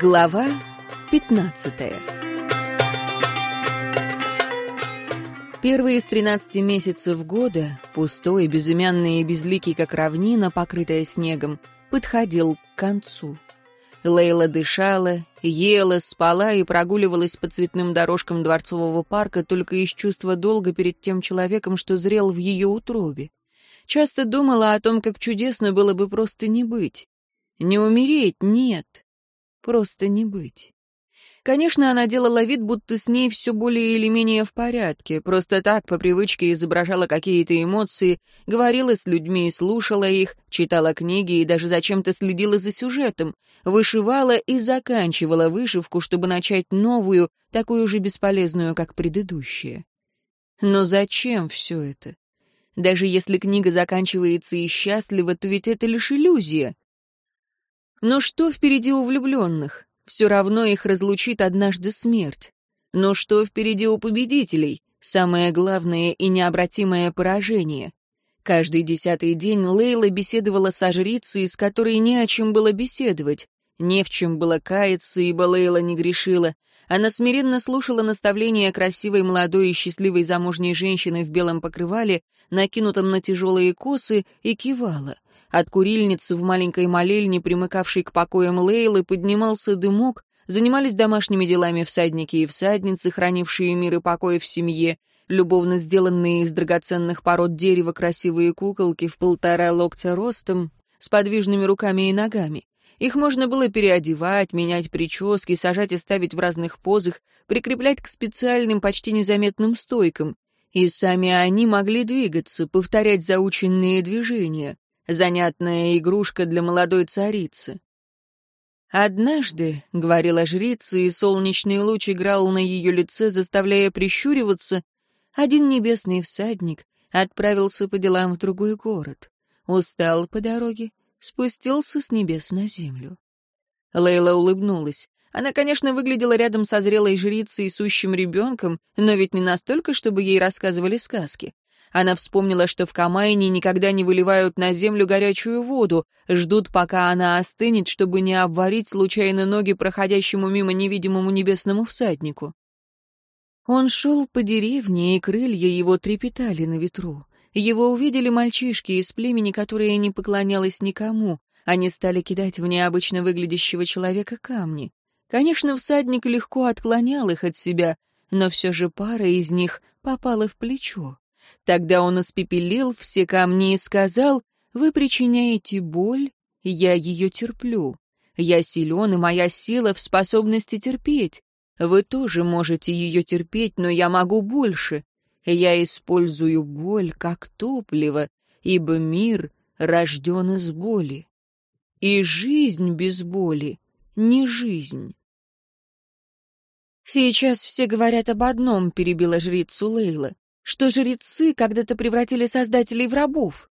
Глава 15 Первые из 13 месяцев года, пустой, безымянный и безликий, как равнина, покрытая снегом, подходил к концу. Лейла дышала, ела, спала и прогуливалась по цветным дорожкам дворцового парка только из чувства долга перед тем человеком, что зрел в ее утробе. Часто думала о том, как чудесно было бы просто не быть. Не умереть, нет просто не быть. Конечно, она делала вид, будто с ней все более или менее в порядке, просто так, по привычке, изображала какие-то эмоции, говорила с людьми и слушала их, читала книги и даже зачем-то следила за сюжетом, вышивала и заканчивала вышивку, чтобы начать новую, такую же бесполезную, как предыдущая. Но зачем все это? Даже если книга заканчивается и счастлива, то ведь это лишь иллюзия. Но что впереди у влюбленных? Все равно их разлучит однажды смерть. Но что впереди у победителей? Самое главное и необратимое поражение. Каждый десятый день Лейла беседовала со жрицей, с которой не о чем было беседовать. Не в чем было каяться, ибо Лейла не грешила. Она смиренно слушала наставления красивой молодой и счастливой замужней женщины в белом покрывале, накинутом на тяжелые косы, и кивала. От курильницы в маленькой молельне, примыкавшей к покоям Лейлы, поднимался дымок, занимались домашними делами всадники и всадницы, хранившие мир и покой в семье, любовно сделанные из драгоценных пород дерева красивые куколки в полтора локтя ростом, с подвижными руками и ногами. Их можно было переодевать, менять прически, сажать и ставить в разных позах, прикреплять к специальным, почти незаметным стойкам. И сами они могли двигаться, повторять заученные движения занятная игрушка для молодой царицы. «Однажды», — говорила жрица, и солнечный луч играл на ее лице, заставляя прищуриваться, один небесный всадник отправился по делам в другой город, устал по дороге, спустился с небес на землю. Лейла улыбнулась. Она, конечно, выглядела рядом со зрелой жрицей и сущим ребенком, но ведь не настолько, чтобы ей рассказывали сказки. Она вспомнила, что в Камайне никогда не выливают на землю горячую воду, ждут, пока она остынет, чтобы не обварить случайно ноги проходящему мимо невидимому небесному всаднику. Он шел по деревне, и крылья его трепетали на ветру. Его увидели мальчишки из племени, которое не поклонялось никому. Они стали кидать в необычно выглядящего человека камни. Конечно, всадник легко отклонял их от себя, но все же пара из них попала в плечо. Тогда он испепелил все камни и сказал, «Вы причиняете боль, я ее терплю. Я силен, и моя сила в способности терпеть. Вы тоже можете ее терпеть, но я могу больше. Я использую боль как топливо, ибо мир рожден из боли. И жизнь без боли не жизнь. «Сейчас все говорят об одном», — перебила жрицу Лейла что жрецы когда-то превратили создателей в рабов.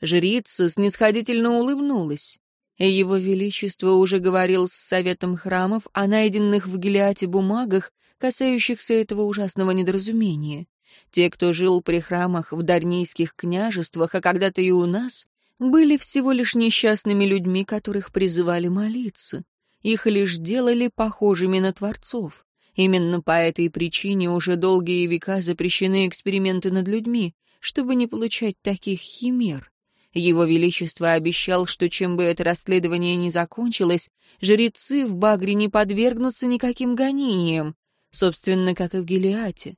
Жрица снисходительно улыбнулась. Его Величество уже говорил с Советом храмов о найденных в Гелиате бумагах, касающихся этого ужасного недоразумения. Те, кто жил при храмах в дарнийских княжествах, а когда-то и у нас, были всего лишь несчастными людьми, которых призывали молиться. Их лишь делали похожими на творцов. Именно по этой причине уже долгие века запрещены эксперименты над людьми, чтобы не получать таких химер. Его Величество обещал, что чем бы это расследование ни закончилось, жрецы в Багре не подвергнутся никаким гонениям, собственно, как и в Гелиате.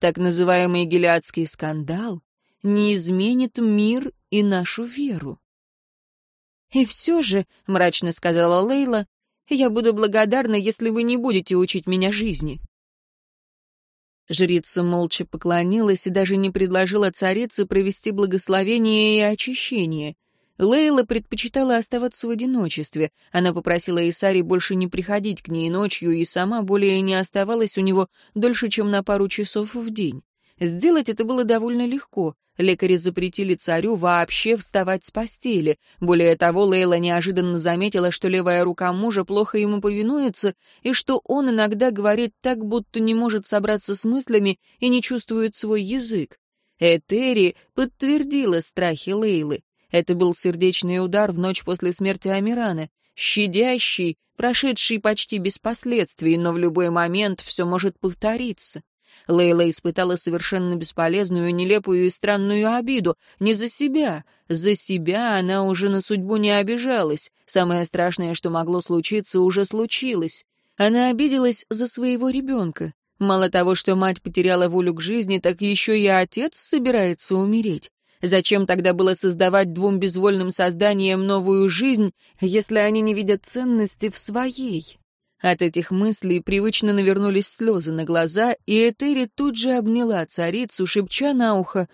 Так называемый гелиадский скандал не изменит мир и нашу веру. «И все же», — мрачно сказала Лейла, я буду благодарна, если вы не будете учить меня жизни». Жрица молча поклонилась и даже не предложила царице провести благословение и очищение. Лейла предпочитала оставаться в одиночестве. Она попросила Исари больше не приходить к ней ночью и сама более не оставалась у него дольше, чем на пару часов в день. Сделать это было довольно легко. Лекари запретили царю вообще вставать с постели. Более того, Лейла неожиданно заметила, что левая рука мужа плохо ему повинуется, и что он иногда говорит так, будто не может собраться с мыслями и не чувствует свой язык. Этери подтвердила страхи Лейлы. Это был сердечный удар в ночь после смерти Амирана. щадящий, прошедший почти без последствий, но в любой момент все может повториться. Лейла испытала совершенно бесполезную, нелепую и странную обиду. Не за себя. За себя она уже на судьбу не обижалась. Самое страшное, что могло случиться, уже случилось. Она обиделась за своего ребенка. Мало того, что мать потеряла волю к жизни, так еще и отец собирается умереть. Зачем тогда было создавать двум безвольным созданиям новую жизнь, если они не видят ценности в своей? От этих мыслей привычно навернулись слезы на глаза, и Этери тут же обняла царицу, шепча на ухо,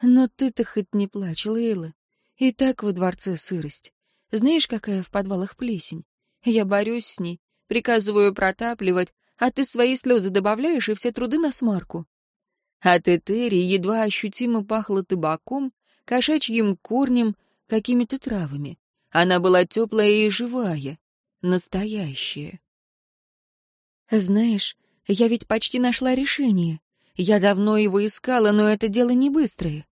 «Но ты-то хоть не плачь, Лейла. И так во дворце сырость. Знаешь, какая в подвалах плесень? Я борюсь с ней, приказываю протапливать, а ты свои слезы добавляешь и все труды на смарку». От Этери едва ощутимо пахло табаком, кошачьим корнем, какими-то травами. Она была теплая и живая, настоящая. «Знаешь, я ведь почти нашла решение. Я давно его искала, но это дело не быстрое».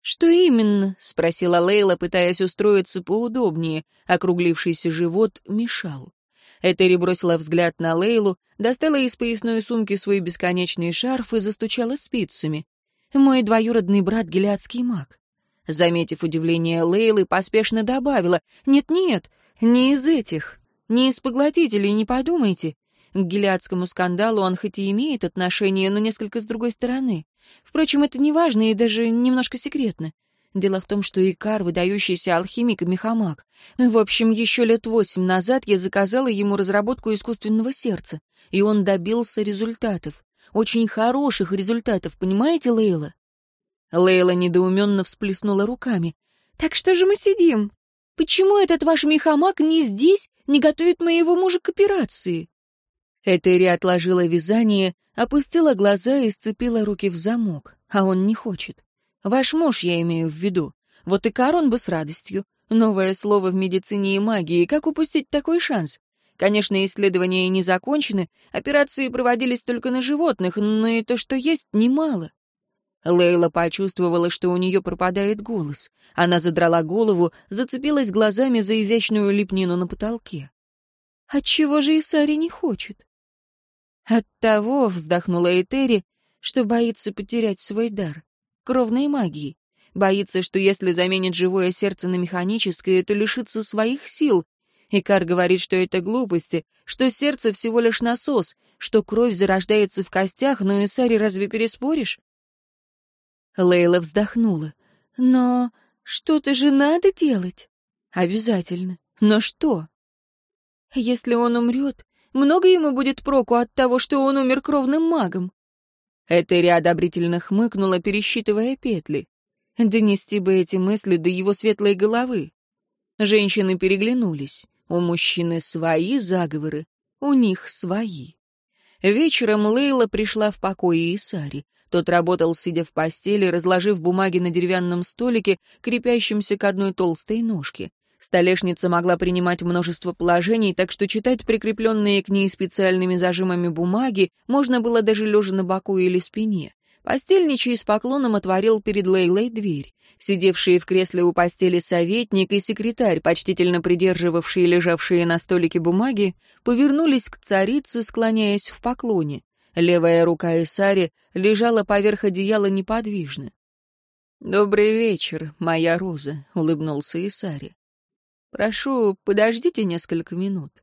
«Что именно?» — спросила Лейла, пытаясь устроиться поудобнее. Округлившийся живот мешал. Этери бросила взгляд на Лейлу, достала из поясной сумки свой бесконечный шарф и застучала спицами. «Мой двоюродный брат — гелиадский маг». Заметив удивление Лейлы, поспешно добавила, «Нет-нет, не из этих, не из поглотителей, не подумайте. К гелиадскому скандалу он хоть и имеет отношение, но несколько с другой стороны. Впрочем, это не важно и даже немножко секретно. Дело в том, что Икар — выдающийся алхимик и мехамаг. В общем, еще лет восемь назад я заказала ему разработку искусственного сердца, и он добился результатов. Очень хороших результатов, понимаете, Лейла? Лейла недоуменно всплеснула руками. «Так что же мы сидим? Почему этот ваш мехамаг не здесь, не готовит моего мужа к операции?» Этери отложила вязание, опустила глаза и сцепила руки в замок. А он не хочет. Ваш муж, я имею в виду. Вот и Карон бы с радостью. Новое слово в медицине и магии. Как упустить такой шанс? Конечно, исследования не закончены, операции проводились только на животных, но и то, что есть, немало. Лейла почувствовала, что у нее пропадает голос. Она задрала голову, зацепилась глазами за изящную лепнину на потолке. «Отчего же Исари не хочет?» От того вздохнула Этери, что боится потерять свой дар, кровной магии. Боится, что если заменит живое сердце на механическое, то лишится своих сил. Икар говорит, что это глупости, что сердце всего лишь насос, что кровь зарождается в костях, но Исари разве переспоришь? Лейла вздохнула. Но что-то же надо делать. Обязательно. Но что? Если он умрет, много ему будет проку от того, что он умер кровным магом?» Этери одобрительно хмыкнула, пересчитывая петли. Донести бы эти мысли до его светлой головы. Женщины переглянулись. У мужчины свои заговоры, у них свои. Вечером Лейла пришла в покое Исари. Тот работал, сидя в постели, разложив бумаги на деревянном столике, крепящемся к одной толстой ножке. Столешница могла принимать множество положений, так что читать прикрепленные к ней специальными зажимами бумаги можно было даже лежа на боку или спине. Постельничий с поклоном отворил перед Лейлой дверь. Сидевшие в кресле у постели советник и секретарь, почтительно придерживавшие лежавшие на столике бумаги, повернулись к царице, склоняясь в поклоне. Левая рука Исари лежала поверх одеяла неподвижно. «Добрый вечер, моя Роза», — улыбнулся Исари. «Прошу, подождите несколько минут».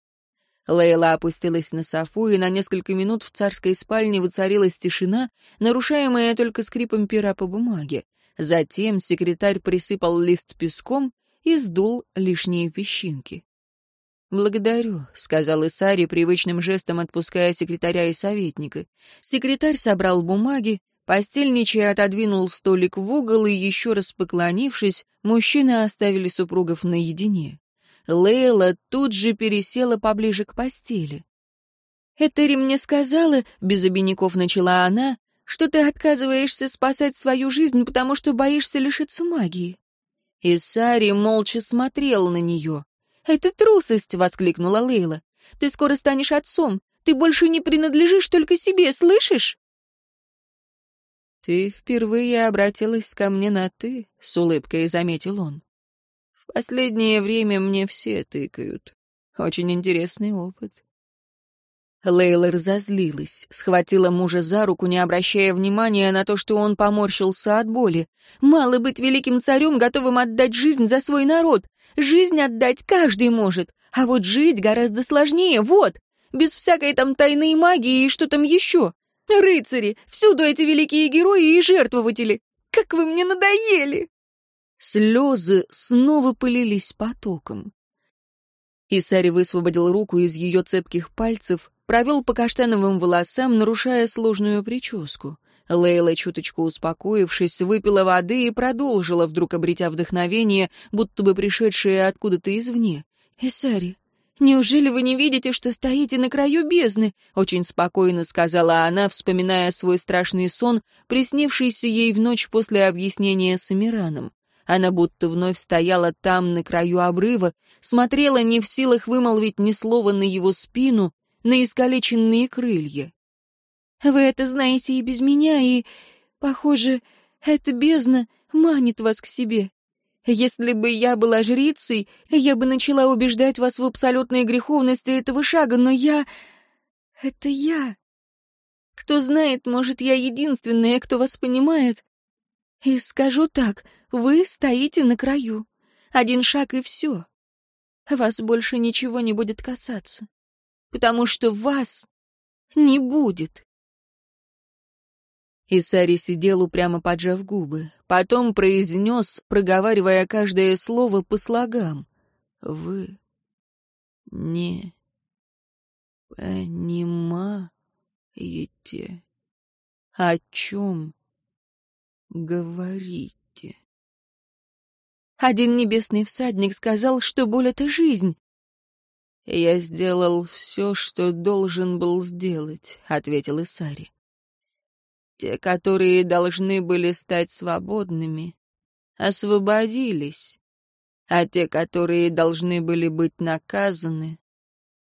Лейла опустилась на софу, и на несколько минут в царской спальне воцарилась тишина, нарушаемая только скрипом пера по бумаге. Затем секретарь присыпал лист песком и сдул лишние песчинки. «Благодарю», — сказал Исари, привычным жестом отпуская секретаря и советника. Секретарь собрал бумаги, постельничий отодвинул столик в угол, и, еще раз поклонившись, мужчины оставили супругов наедине. Лейла тут же пересела поближе к постели. «Этери мне сказала», — без обиняков начала она, «что ты отказываешься спасать свою жизнь, потому что боишься лишиться магии». И Сари молча смотрел на нее. «Это трусость!» — воскликнула Лейла. «Ты скоро станешь отцом. Ты больше не принадлежишь только себе, слышишь?» «Ты впервые обратилась ко мне на «ты», — с улыбкой заметил он. В последнее время мне все тыкают. Очень интересный опыт. Лейла разозлилась, схватила мужа за руку, не обращая внимания на то, что он поморщился от боли. «Мало быть великим царем, готовым отдать жизнь за свой народ. Жизнь отдать каждый может, а вот жить гораздо сложнее, вот, без всякой там тайной магии и что там еще. Рыцари, всюду эти великие герои и жертвователи. Как вы мне надоели!» Слезы снова пылились потоком. Исари высвободил руку из ее цепких пальцев, провел по каштановым волосам, нарушая сложную прическу. Лейла, чуточку успокоившись, выпила воды и продолжила, вдруг обретя вдохновение, будто бы пришедшее откуда-то извне. «Исари, неужели вы не видите, что стоите на краю бездны?» — очень спокойно сказала она, вспоминая свой страшный сон, приснившийся ей в ночь после объяснения с Амираном. Она будто вновь стояла там, на краю обрыва, смотрела не в силах вымолвить ни слова на его спину, на искалеченные крылья. «Вы это знаете и без меня, и, похоже, эта бездна манит вас к себе. Если бы я была жрицей, я бы начала убеждать вас в абсолютной греховности этого шага, но я... Это я. Кто знает, может, я единственная, кто вас понимает. И скажу так, вы стоите на краю. Один шаг и все. Вас больше ничего не будет касаться потому что вас не будет. Исари сидел упрямо поджав губы, потом произнес, проговаривая каждое слово по слогам. «Вы не понимаете, о чем говорите». Один небесный всадник сказал, что боль — это жизнь, «Я сделал все, что должен был сделать», — ответил Исари. «Те, которые должны были стать свободными, освободились, а те, которые должны были быть наказаны,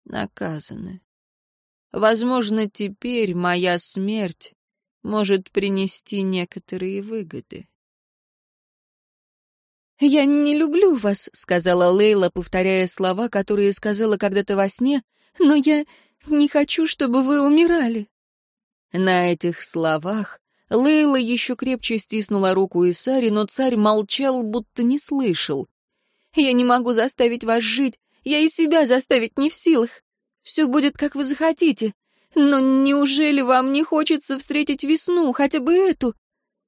наказаны. Возможно, теперь моя смерть может принести некоторые выгоды». «Я не люблю вас», — сказала Лейла, повторяя слова, которые сказала когда-то во сне, «но я не хочу, чтобы вы умирали». На этих словах Лейла еще крепче стиснула руку Исари, но царь молчал, будто не слышал. «Я не могу заставить вас жить, я и себя заставить не в силах. Все будет, как вы захотите. Но неужели вам не хочется встретить весну, хотя бы эту,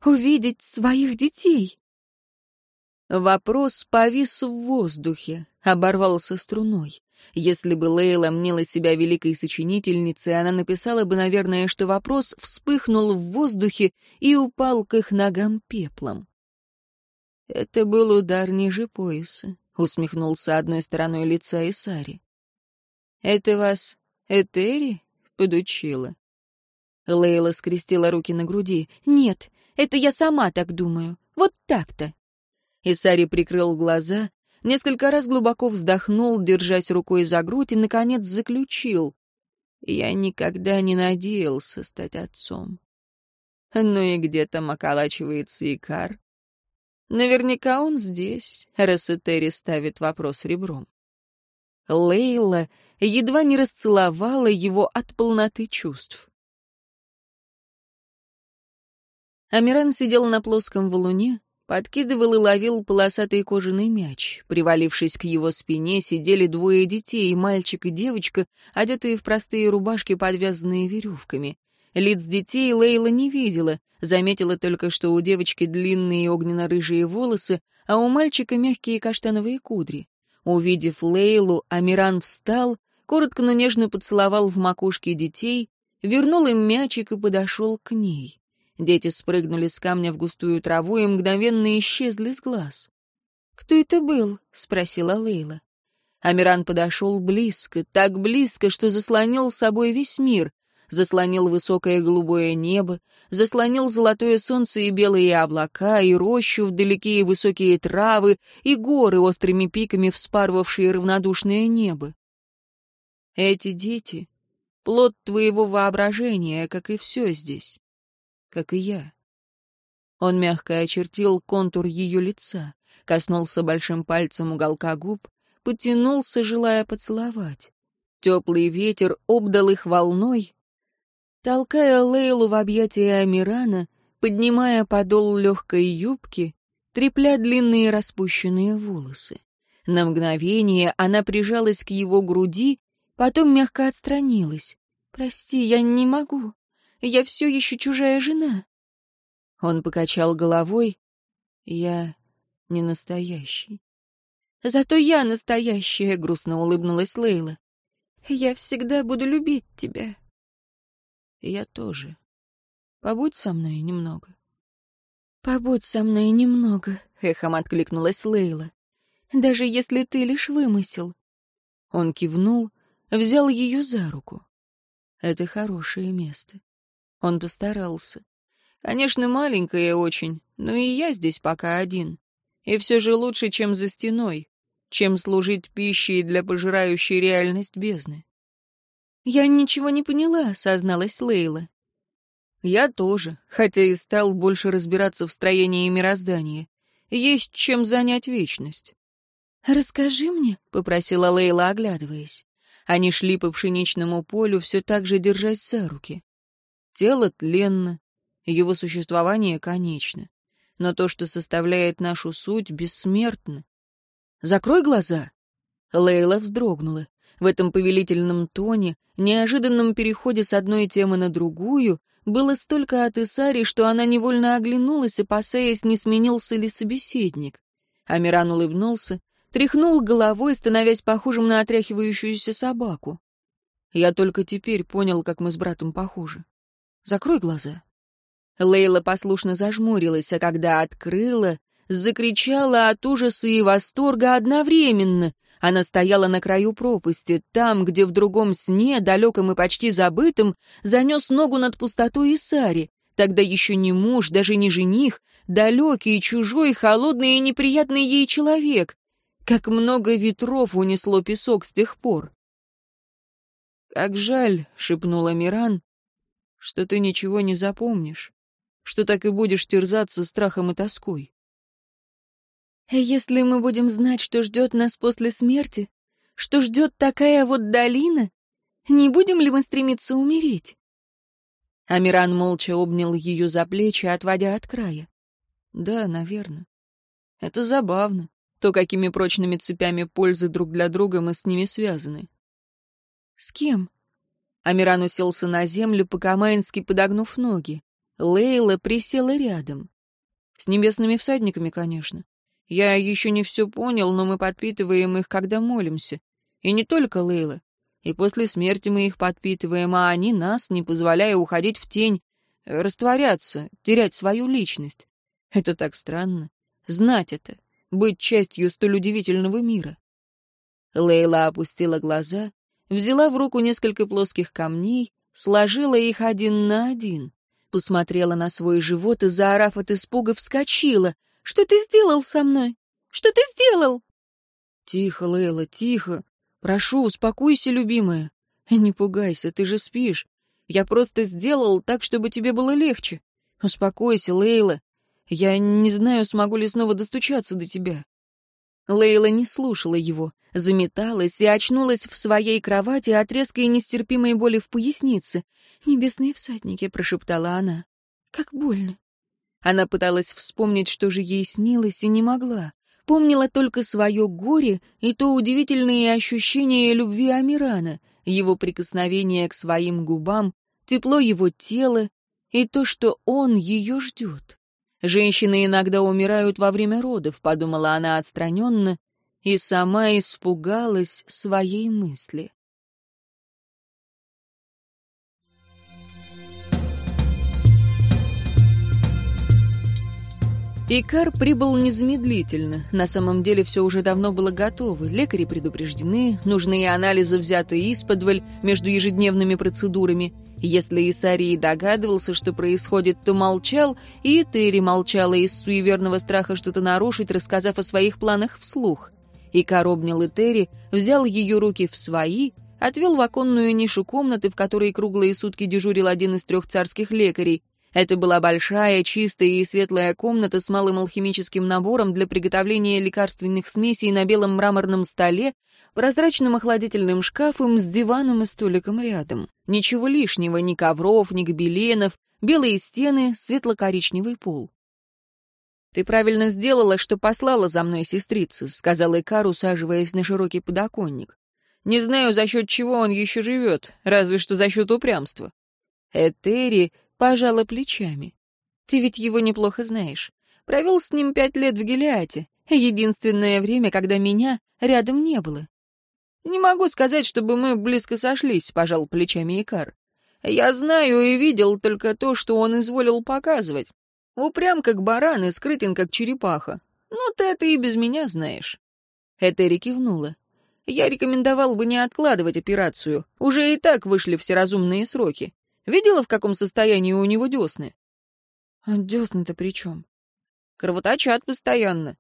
увидеть своих детей?» Вопрос повис в воздухе, оборвался струной. Если бы Лейла мнила себя великой сочинительницей, она написала бы, наверное, что вопрос вспыхнул в воздухе и упал к их ногам пеплом. «Это был удар ниже пояса», — усмехнулся одной стороной лица Исари. «Это вас Этери подучила?» Лейла скрестила руки на груди. «Нет, это я сама так думаю. Вот так-то. Исари прикрыл глаза, несколько раз глубоко вздохнул, держась рукой за грудь, и, наконец, заключил. «Я никогда не надеялся стать отцом. Ну и где там околачивается Икар? Наверняка он здесь, раз ставит вопрос ребром. Лейла едва не расцеловала его от полноты чувств. Амиран сидел на плоском валуне, Подкидывал и ловил полосатый кожаный мяч. Привалившись к его спине, сидели двое детей, мальчик и девочка, одетые в простые рубашки, подвязанные веревками. Лиц детей Лейла не видела, заметила только, что у девочки длинные огненно-рыжие волосы, а у мальчика мягкие каштановые кудри. Увидев Лейлу, Амиран встал, коротко, но нежно поцеловал в макушке детей, вернул им мячик и подошел к ней. Дети спрыгнули с камня в густую траву и мгновенно исчезли с глаз. «Кто это был?» — спросила Лейла. Амиран подошел близко, так близко, что заслонил собой весь мир. Заслонил высокое голубое небо, заслонил золотое солнце и белые облака, и рощу вдалеке, и высокие травы, и горы, острыми пиками вспарывавшие равнодушное небо. Эти дети — плод твоего воображения, как и все здесь как и я. Он мягко очертил контур ее лица. коснулся большим пальцем уголка губ, потянулся, желая поцеловать. Теплый ветер обдал их волной, толкая Лейлу в объятия Амирана, поднимая подол легкой юбки, трепля длинные распущенные волосы. На мгновение она прижалась к его груди, потом мягко отстранилась. «Прости, я не могу. Я все еще чужая жена». Он покачал головой. «Я не настоящий». «Зато я настоящая», — грустно улыбнулась Лейла. «Я всегда буду любить тебя». «Я тоже. Побудь со мной немного». «Побудь со мной немного», — эхом откликнулась Лейла. «Даже если ты лишь вымысел». Он кивнул, взял ее за руку. «Это хорошее место». Он постарался. Конечно, маленькое очень, но и я здесь пока один. И все же лучше, чем за стеной, чем служить пищей для пожирающей реальность бездны. «Я ничего не поняла», — созналась Лейла. «Я тоже, хотя и стал больше разбираться в строении мироздания. Есть чем занять вечность». «Расскажи мне», — попросила Лейла, оглядываясь. Они шли по пшеничному полю, все так же держась за руки. Тело тленно, его существование конечно. Но то, что составляет нашу суть, бессмертно. «Закрой глаза!» Лейла вздрогнула. В этом повелительном тоне, неожиданном переходе с одной темы на другую, было столько от Исари, что она невольно оглянулась, опасаясь, не сменился ли собеседник. Амиран улыбнулся, тряхнул головой, становясь похожим на отряхивающуюся собаку. Я только теперь понял, как мы с братом похожи. Закрой глаза. Лейла послушно зажмурилась, а когда открыла, закричала от ужаса и восторга одновременно. Она стояла на краю пропасти, там, где в другом сне, далеком и почти забытым, занес ногу над пустотой Исари. Тогда еще не муж, даже не жених, далекий, чужой, холодный и неприятный ей человек. Как много ветров унесло песок с тех пор. «Как жаль», — шепнула Миран, — «что ты ничего не запомнишь что так и будешь терзаться страхом и тоской. Если мы будем знать, что ждет нас после смерти, что ждет такая вот долина, не будем ли мы стремиться умереть? Амиран молча обнял ее за плечи, отводя от края. Да, наверное. Это забавно, то, какими прочными цепями пользы друг для друга мы с ними связаны. С кем? Амиран уселся на землю, по-камаински подогнув ноги. Лейла присела рядом. С небесными всадниками, конечно. Я еще не все понял, но мы подпитываем их, когда молимся. И не только Лейла. И после смерти мы их подпитываем, а они нас, не позволяя уходить в тень, растворяться, терять свою личность. Это так странно. Знать это, быть частью столь удивительного мира. Лейла опустила глаза, взяла в руку несколько плоских камней, сложила их один на один посмотрела на свой живот и, заорав от испуга, вскочила. «Что ты сделал со мной? Что ты сделал?» «Тихо, Лейла, тихо. Прошу, успокойся, любимая. Не пугайся, ты же спишь. Я просто сделал так, чтобы тебе было легче. Успокойся, Лейла. Я не знаю, смогу ли снова достучаться до тебя». Лейла не слушала его, заметалась и очнулась в своей кровати от резкой нестерпимой боли в пояснице. «Небесные всадники», — прошептала она. «Как больно». Она пыталась вспомнить, что же ей снилось, и не могла. Помнила только свое горе и то удивительные ощущения любви Амирана, его прикосновение к своим губам, тепло его тела и то, что он ее ждет. Женщины иногда умирают во время родов, подумала она отстраненно, и сама испугалась своей мысли. Икар прибыл незамедлительно. На самом деле все уже давно было готово. Лекари предупреждены, нужные анализы взяты исподволь между ежедневными процедурами. Если Исарий догадывался, что происходит, то молчал, и Терри молчала из суеверного страха что-то нарушить, рассказав о своих планах вслух. Икар обнял Этери, взял ее руки в свои, отвел в оконную нишу комнаты, в которой круглые сутки дежурил один из трех царских лекарей, Это была большая, чистая и светлая комната с малым алхимическим набором для приготовления лекарственных смесей на белом мраморном столе, прозрачным охладительным шкафом с диваном и столиком рядом. Ничего лишнего, ни ковров, ни гобеленов, белые стены, светло-коричневый пол. «Ты правильно сделала, что послала за мной сестрица», — сказал Икар, усаживаясь на широкий подоконник. «Не знаю, за счет чего он еще живет, разве что за счет упрямства». Этери пожала плечами. «Ты ведь его неплохо знаешь. Провел с ним пять лет в Гелиате, единственное время, когда меня рядом не было». «Не могу сказать, чтобы мы близко сошлись», — пожал плечами Икар. «Я знаю и видел только то, что он изволил показывать. Упрям как баран и скрытен как черепаха. Ну, ты это и без меня знаешь». Этери кивнула. «Я рекомендовал бы не откладывать операцию. Уже и так вышли все разумные сроки. Видела, в каком состоянии у него десны?» «А десны-то при чем?» «Кровоточат постоянно.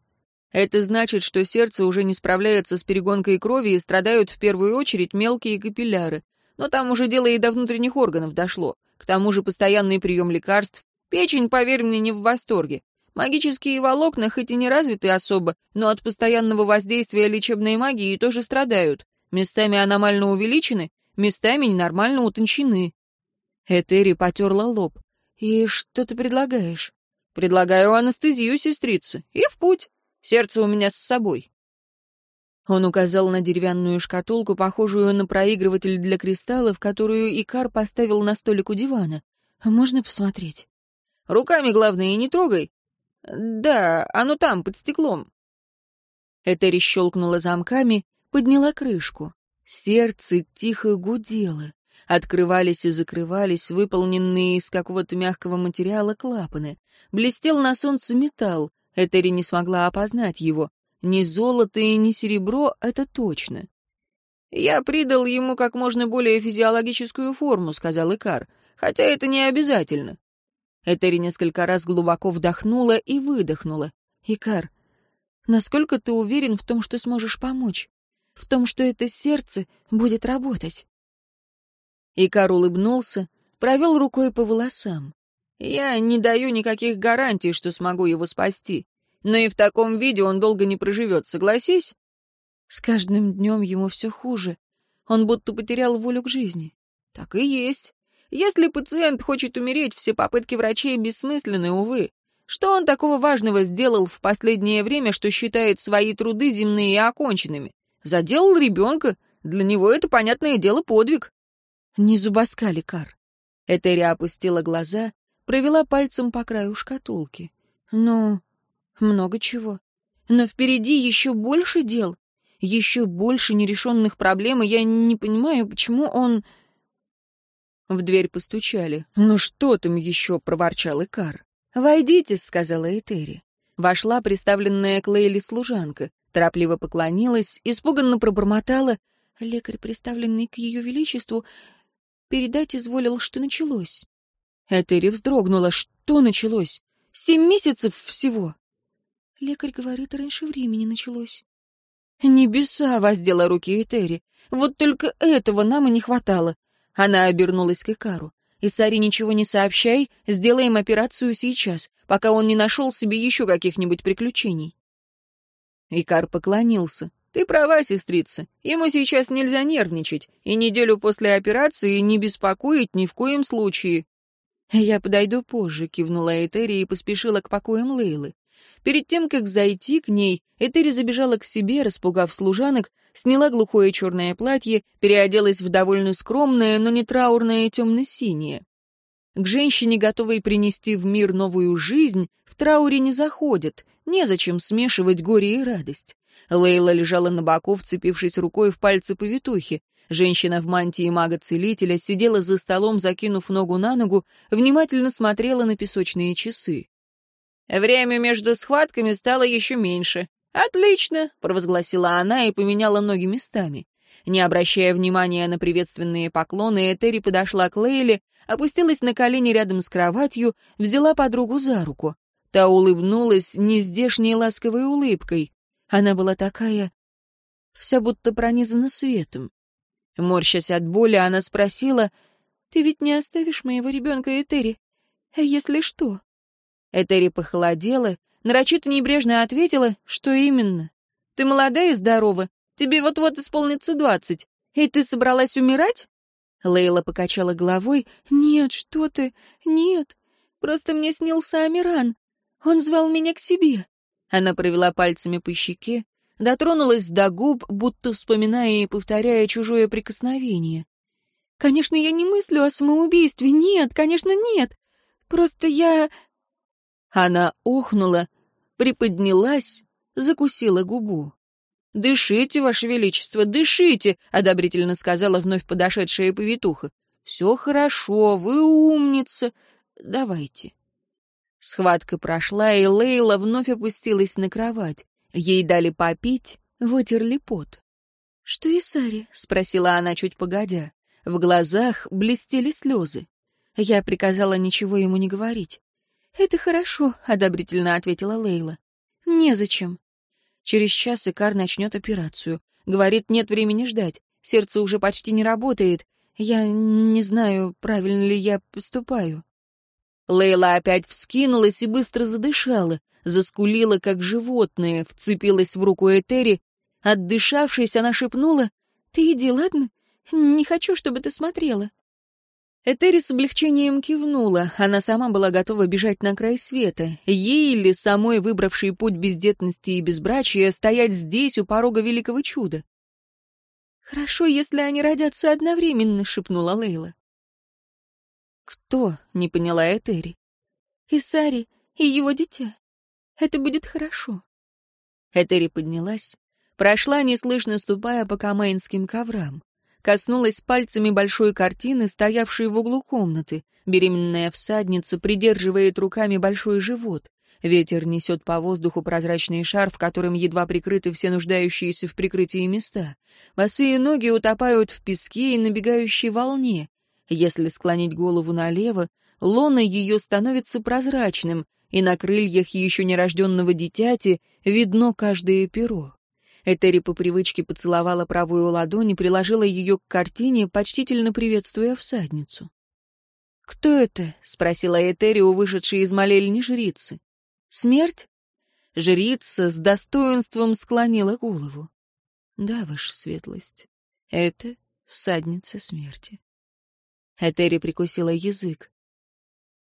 Это значит, что сердце уже не справляется с перегонкой крови и страдают в первую очередь мелкие капилляры. Но там уже дело и до внутренних органов дошло. К тому же постоянный прием лекарств, Печень, поверь мне, не в восторге. Магические волокна хоть и не развиты особо, но от постоянного воздействия лечебной магии тоже страдают. Местами аномально увеличены, местами ненормально утончены. Этери потерла лоб. «И что ты предлагаешь?» «Предлагаю анестезию, сестрица, и в путь. Сердце у меня с собой». Он указал на деревянную шкатулку, похожую на проигрыватель для кристаллов, которую Икар поставил на столик у дивана. «Можно посмотреть?» Руками, главное, не трогай. Да, оно там, под стеклом. Этери щелкнула замками, подняла крышку. Сердце тихо гудело. Открывались и закрывались выполненные из какого-то мягкого материала клапаны. Блестел на солнце металл. Этери не смогла опознать его. Ни золото и ни серебро — это точно. «Я придал ему как можно более физиологическую форму», — сказал Икар, «хотя это не обязательно. Этери несколько раз глубоко вдохнула и выдохнула. «Икар, насколько ты уверен в том, что сможешь помочь? В том, что это сердце будет работать?» Икар улыбнулся, провел рукой по волосам. «Я не даю никаких гарантий, что смогу его спасти. Но и в таком виде он долго не проживет, согласись?» С каждым днем ему все хуже. Он будто потерял волю к жизни. «Так и есть. Если пациент хочет умереть, все попытки врачей бессмысленны, увы. Что он такого важного сделал в последнее время, что считает свои труды земные оконченными? Заделал ребенка. Для него это, понятное дело, подвиг. Не зубоскали, Кар. Этери опустила глаза, провела пальцем по краю шкатулки. Ну, много чего. Но впереди еще больше дел, еще больше нерешенных проблем, и я не понимаю, почему он... В дверь постучали. «Ну что там еще?» — проворчал Икар. «Войдите», — сказала Этери. Вошла приставленная к Лейли служанка, торопливо поклонилась, испуганно пробормотала. Лекарь, приставленный к ее величеству, передать изволил, что началось. Этери вздрогнула. Что началось? Семь месяцев всего. Лекарь говорит, раньше времени началось. Небеса воздела руки Этери. Вот только этого нам и не хватало. Она обернулась к Икару. «Исари, ничего не сообщай, сделаем операцию сейчас, пока он не нашел себе еще каких-нибудь приключений». Икар поклонился. «Ты права, сестрица. Ему сейчас нельзя нервничать, и неделю после операции не беспокоить ни в коем случае». «Я подойду позже», — кивнула Этери и поспешила к покоям Лейлы. Перед тем, как зайти к ней, Этери забежала к себе, распугав служанок, сняла глухое черное платье, переоделась в довольно скромное, но не траурное темно-синее. К женщине, готовой принести в мир новую жизнь, в трауре не заходят, незачем смешивать горе и радость. Лейла лежала на боку, вцепившись рукой в пальцы повитухи. Женщина в мантии мага-целителя сидела за столом, закинув ногу на ногу, внимательно смотрела на песочные часы. Время между схватками стало еще меньше. «Отлично!» — провозгласила она и поменяла ноги местами. Не обращая внимания на приветственные поклоны, Этери подошла к Лейле, опустилась на колени рядом с кроватью, взяла подругу за руку. Та улыбнулась нездешней ласковой улыбкой. Она была такая... вся будто пронизана светом. Морщась от боли, она спросила, «Ты ведь не оставишь моего ребенка, Этери? если что?» Этери похолодела, нарочито небрежно ответила, что именно. «Ты молодая и здорова, тебе вот-вот исполнится двадцать, и ты собралась умирать?» Лейла покачала головой. «Нет, что ты, нет, просто мне снился Амиран, он звал меня к себе». Она провела пальцами по щеке, дотронулась до губ, будто вспоминая и повторяя чужое прикосновение. «Конечно, я не мыслю о самоубийстве, нет, конечно, нет. Просто я...» Она охнула, приподнялась, закусила губу. «Дышите, Ваше Величество, дышите!» — одобрительно сказала вновь подошедшая повитуха. «Все хорошо, вы умница. Давайте». Схватка прошла, и Лейла вновь опустилась на кровать. Ей дали попить, вытерли пот. «Что и Сари?» — спросила она чуть погодя. В глазах блестели слезы. Я приказала ничего ему не говорить. «Это хорошо», — одобрительно ответила Лейла. «Незачем». Через час Икар начнет операцию. Говорит, нет времени ждать. Сердце уже почти не работает. Я не знаю, правильно ли я поступаю. Лейла опять вскинулась и быстро задышала, заскулила, как животное, вцепилась в руку Этери. Отдышавшись, она шепнула, «Ты иди, ладно? Не хочу, чтобы ты смотрела». Этери с облегчением кивнула. Она сама была готова бежать на край света. Ей или самой выбравшей путь бездетности и безбрачия стоять здесь, у порога великого чуда. «Хорошо, если они родятся одновременно», — шепнула Лейла. «Кто?» — не поняла Этери. «Исари и его дитя. Это будет хорошо». Этери поднялась, прошла, неслышно ступая по камейнским коврам. Коснулась пальцами большой картины, стоявшей в углу комнаты. Беременная всадница придерживает руками большой живот. Ветер несет по воздуху прозрачный шар, в котором едва прикрыты все нуждающиеся в прикрытии места. Босые ноги утопают в песке и набегающей волне. Если склонить голову налево, лона ее становится прозрачным, и на крыльях еще нерожденного дитяти видно каждое перо. Этери по привычке поцеловала правую ладонь и приложила ее к картине, почтительно приветствуя всадницу. «Кто это?» — спросила Этери у вышедшей из молельни жрицы. «Смерть?» Жрица с достоинством склонила голову. «Да, ваша светлость, это всадница смерти». Этери прикусила язык.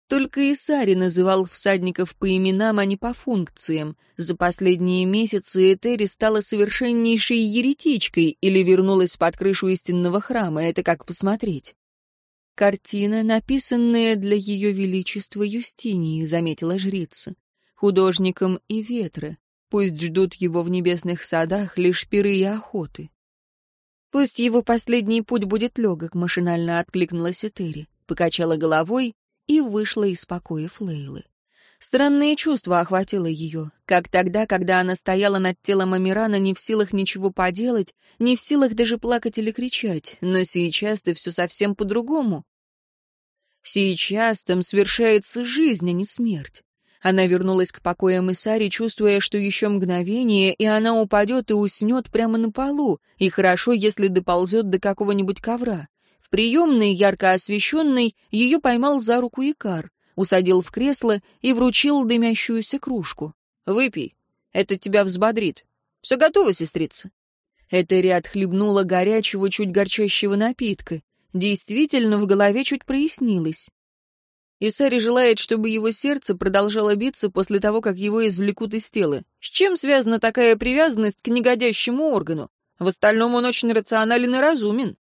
Только Исари называл всадников по именам, а не по функциям. За последние месяцы Этери стала совершеннейшей еретичкой или вернулась под крышу истинного храма, это как посмотреть. «Картина, написанная для ее величества Юстинии», — заметила жрица. «Художником и ветра. Пусть ждут его в небесных садах лишь пиры и охоты». «Пусть его последний путь будет легок», — машинально откликнулась Этери, покачала головой и вышла из покоев Лейлы. Странное чувство охватило ее, как тогда, когда она стояла над телом Амирана, не в силах ничего поделать, не в силах даже плакать или кричать, но сейчас-то все совсем по-другому. Сейчас там свершается жизнь, а не смерть. Она вернулась к покоям Исари, чувствуя, что еще мгновение, и она упадет и уснет прямо на полу, и хорошо, если доползет до какого-нибудь ковра. В приемной, ярко освещенной, ее поймал за руку Икар, усадил в кресло и вручил дымящуюся кружку. «Выпей, это тебя взбодрит. Все готово, сестрица?» Этери отхлебнула горячего, чуть горчащего напитка. Действительно, в голове чуть прояснилось. Исари желает, чтобы его сердце продолжало биться после того, как его извлекут из тела. С чем связана такая привязанность к негодящему органу? В остальном он очень рационален и разумен.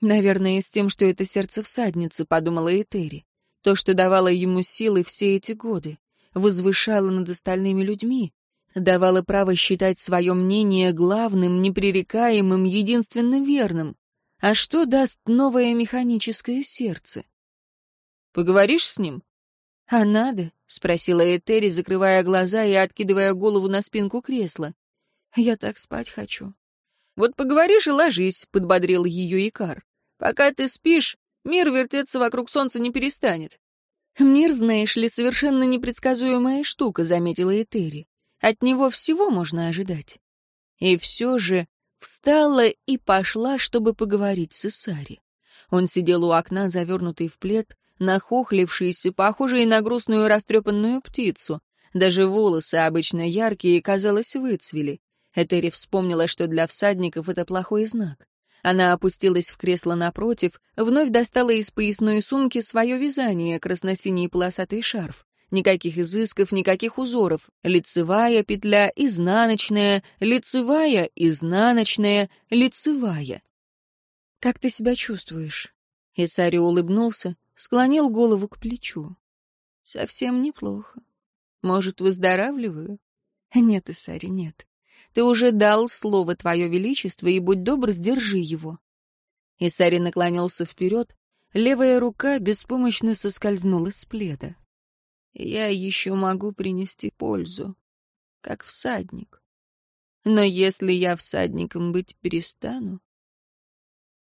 Наверное, с тем, что это сердце всадницы, подумала Этери. То, что давало ему силы все эти годы, возвышало над остальными людьми, давало право считать свое мнение главным, непререкаемым, единственно верным. А что даст новое механическое сердце? Поговоришь с ним?» «А надо?» — спросила Этери, закрывая глаза и откидывая голову на спинку кресла. «Я так спать хочу». «Вот поговоришь и ложись», — подбодрил ее Икар. «Пока ты спишь, мир вертеться вокруг солнца не перестанет». «Мир, знаешь ли, совершенно непредсказуемая штука», — заметила Этери. «От него всего можно ожидать». И все же встала и пошла, чтобы поговорить с Исари. Он сидел у окна, завернутый в плед, нахохлившийся, похожий на грустную растрепанную птицу. Даже волосы, обычно яркие, казалось, выцвели. Этери вспомнила, что для всадников это плохой знак. Она опустилась в кресло напротив, вновь достала из поясной сумки свое вязание, красносиний полосатый шарф. Никаких изысков, никаких узоров. Лицевая петля, изнаночная, лицевая, изнаночная, лицевая. «Как ты себя чувствуешь?» Исари улыбнулся, склонил голову к плечу. «Совсем неплохо. Может, выздоравливаю?» «Нет, Исари, нет. Ты уже дал слово Твое Величество, и будь добр, сдержи его». Исари наклонился вперед, левая рука беспомощно соскользнула с пледа. «Я еще могу принести пользу, как всадник. Но если я всадником быть перестану...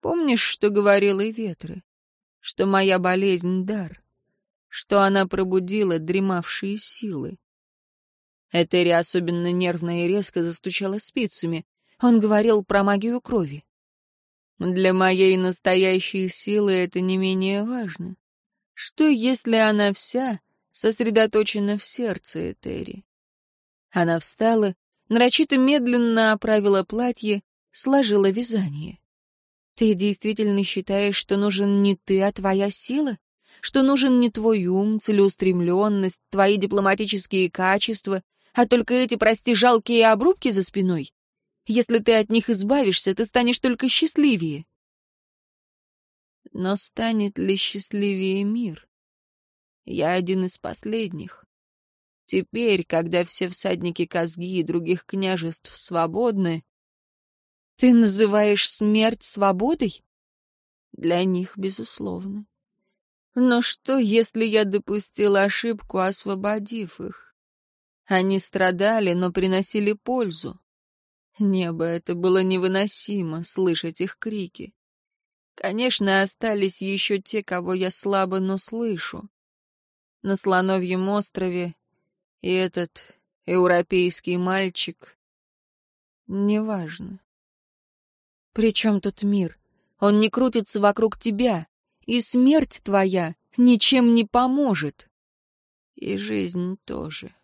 Помнишь, что говорил и ветры? Что моя болезнь — дар, что она пробудила дремавшие силы. Этери особенно нервно и резко застучала спицами. Он говорил про магию крови. Для моей настоящей силы это не менее важно. Что, если она вся сосредоточена в сердце Этери? Она встала, нарочито медленно оправила платье, сложила вязание. Ты действительно считаешь, что нужен не ты, а твоя сила? Что нужен не твой ум, целеустремленность, твои дипломатические качества, а только эти, прости, жалкие обрубки за спиной. Если ты от них избавишься, ты станешь только счастливее. Но станет ли счастливее мир? Я один из последних. Теперь, когда все всадники Казги и других княжеств свободны... Ты называешь смерть свободой? Для них, безусловно. Но что, если я допустил ошибку, освободив их? Они страдали, но приносили пользу. Небо, это было невыносимо, слышать их крики. Конечно, остались еще те, кого я слабо, но слышу. На Слоновьем острове и этот европейский мальчик. Неважно. При чем тут мир? Он не крутится вокруг тебя, и смерть твоя ничем не поможет. И жизнь тоже.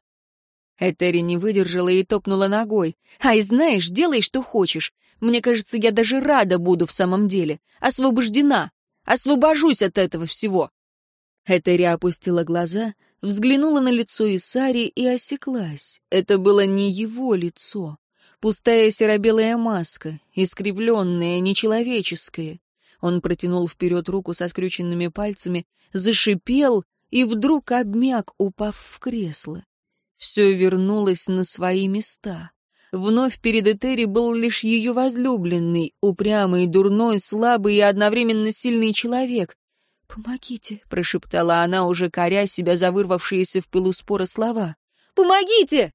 Этери не выдержала и топнула ногой. «Ай, знаешь, делай, что хочешь. Мне кажется, я даже рада буду в самом деле. Освобождена. Освобожусь от этого всего». Этери опустила глаза, взглянула на лицо Исари и осеклась. Это было не его лицо. Пустая серо-белая маска, искривленная, нечеловеческая. Он протянул вперед руку со скрюченными пальцами, зашипел и вдруг обмяк, упав в кресло. Все вернулось на свои места. Вновь перед Этери был лишь ее возлюбленный, упрямый, дурной, слабый и одновременно сильный человек. «Помогите», — прошептала она, уже коря себя за вырвавшиеся в пылу спора слова. «Помогите!»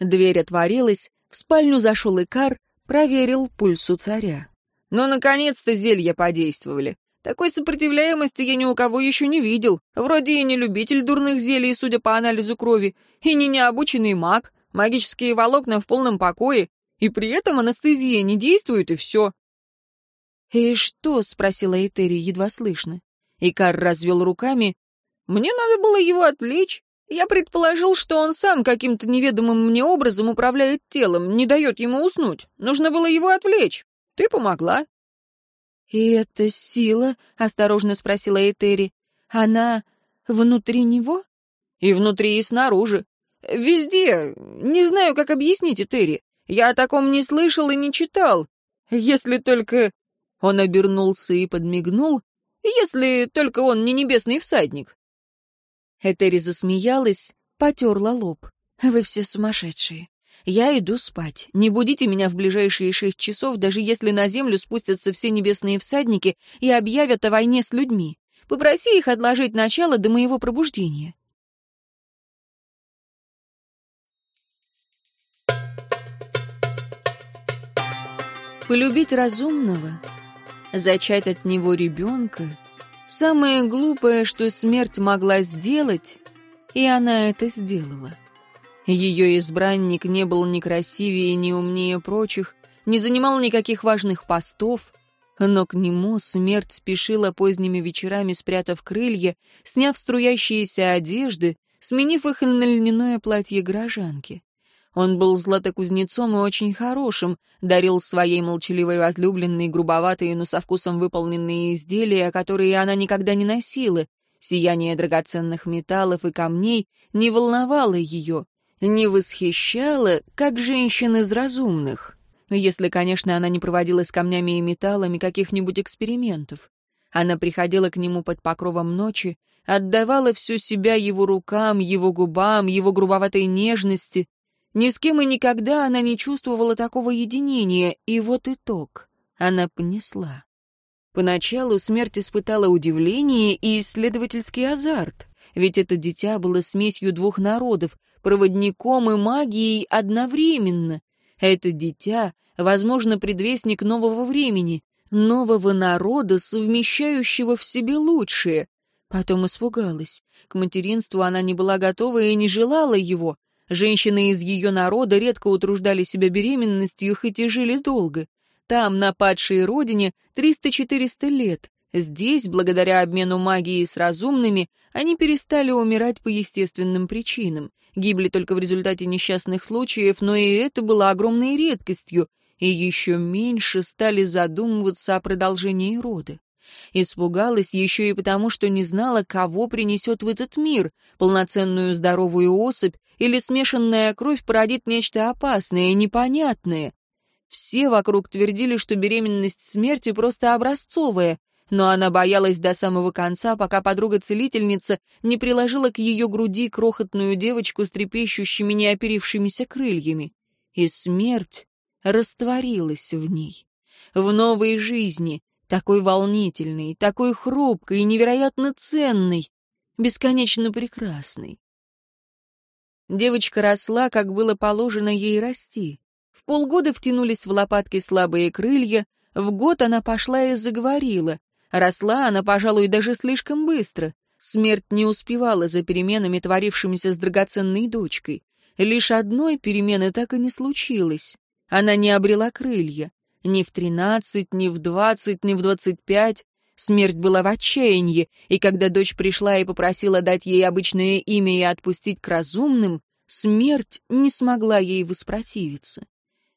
Дверь отворилась, в спальню зашел Икар, проверил пульс у царя. «Ну, наконец-то зелья подействовали. Такой сопротивляемости я ни у кого еще не видел. Вроде и не любитель дурных зелий, судя по анализу крови, и не необученный маг, магические волокна в полном покое, и при этом анестезия не действует, и все. «И что?» — спросила Этери едва слышно. Икар развел руками. «Мне надо было его отвлечь. Я предположил, что он сам каким-то неведомым мне образом управляет телом, не дает ему уснуть. Нужно было его отвлечь. Ты помогла. «И эта сила?» — осторожно спросила Этери. «Она внутри него?» «И внутри, и снаружи. Везде. Не знаю, как объяснить, Этери. Я о таком не слышал и не читал. Если только...» Он обернулся и подмигнул. «Если только он не небесный всадник». Этери засмеялась, потерла лоб. «Вы все сумасшедшие. Я иду спать. Не будите меня в ближайшие шесть часов, даже если на землю спустятся все небесные всадники и объявят о войне с людьми. Попроси их отложить начало до моего пробуждения. Полюбить разумного, зачать от него ребенка — самое глупое, что смерть могла сделать, и она это сделала. Ее избранник не был ни красивее, ни умнее прочих, не занимал никаких важных постов, Но к нему смерть спешила поздними вечерами, спрятав крылья, сняв струящиеся одежды, сменив их на льняное платье горожанки. Он был златокузнецом и очень хорошим, дарил своей молчаливой возлюбленной грубоватые, но со вкусом выполненные изделия, которые она никогда не носила. Сияние драгоценных металлов и камней не волновало ее, не восхищало, как женщин из разумных. Если, конечно, она не проводила с камнями и металлами каких-нибудь экспериментов. Она приходила к нему под покровом ночи, отдавала всю себя его рукам, его губам, его грубоватой нежности, ни с кем и никогда она не чувствовала такого единения, и вот итог. Она понесла. Поначалу смерть испытала удивление и исследовательский азарт, ведь это дитя было смесью двух народов, проводником и магией одновременно. Это дитя, возможно, предвестник нового времени, нового народа, совмещающего в себе лучшее. Потом испугалась. К материнству она не была готова и не желала его, Женщины из ее народа редко утруждали себя беременностью, хоть и жили долго. Там, на падшей родине, 300-400 лет. Здесь, благодаря обмену магией с разумными, они перестали умирать по естественным причинам. Гибли только в результате несчастных случаев, но и это было огромной редкостью, и еще меньше стали задумываться о продолжении рода. Испугалась еще и потому, что не знала, кого принесет в этот мир, полноценную здоровую особь или смешанная кровь породит нечто опасное и непонятное. Все вокруг твердили, что беременность смерти просто образцовая, но она боялась до самого конца, пока подруга-целительница не приложила к ее груди крохотную девочку с трепещущими неоперившимися крыльями. И смерть растворилась в ней. В новой жизни, такой волнительной, такой хрупкой и невероятно ценной, бесконечно прекрасной. Девочка росла, как было положено ей расти. В полгода втянулись в лопатки слабые крылья, в год она пошла и заговорила. Росла она, пожалуй, даже слишком быстро. Смерть не успевала за переменами, творившимися с драгоценной дочкой. Лишь одной перемены так и не случилось. Она не обрела крылья. Ни в тринадцать, ни в двадцать, ни в двадцать пять. Смерть была в отчаянии, и когда дочь пришла и попросила дать ей обычное имя и отпустить к разумным, смерть не смогла ей воспротивиться.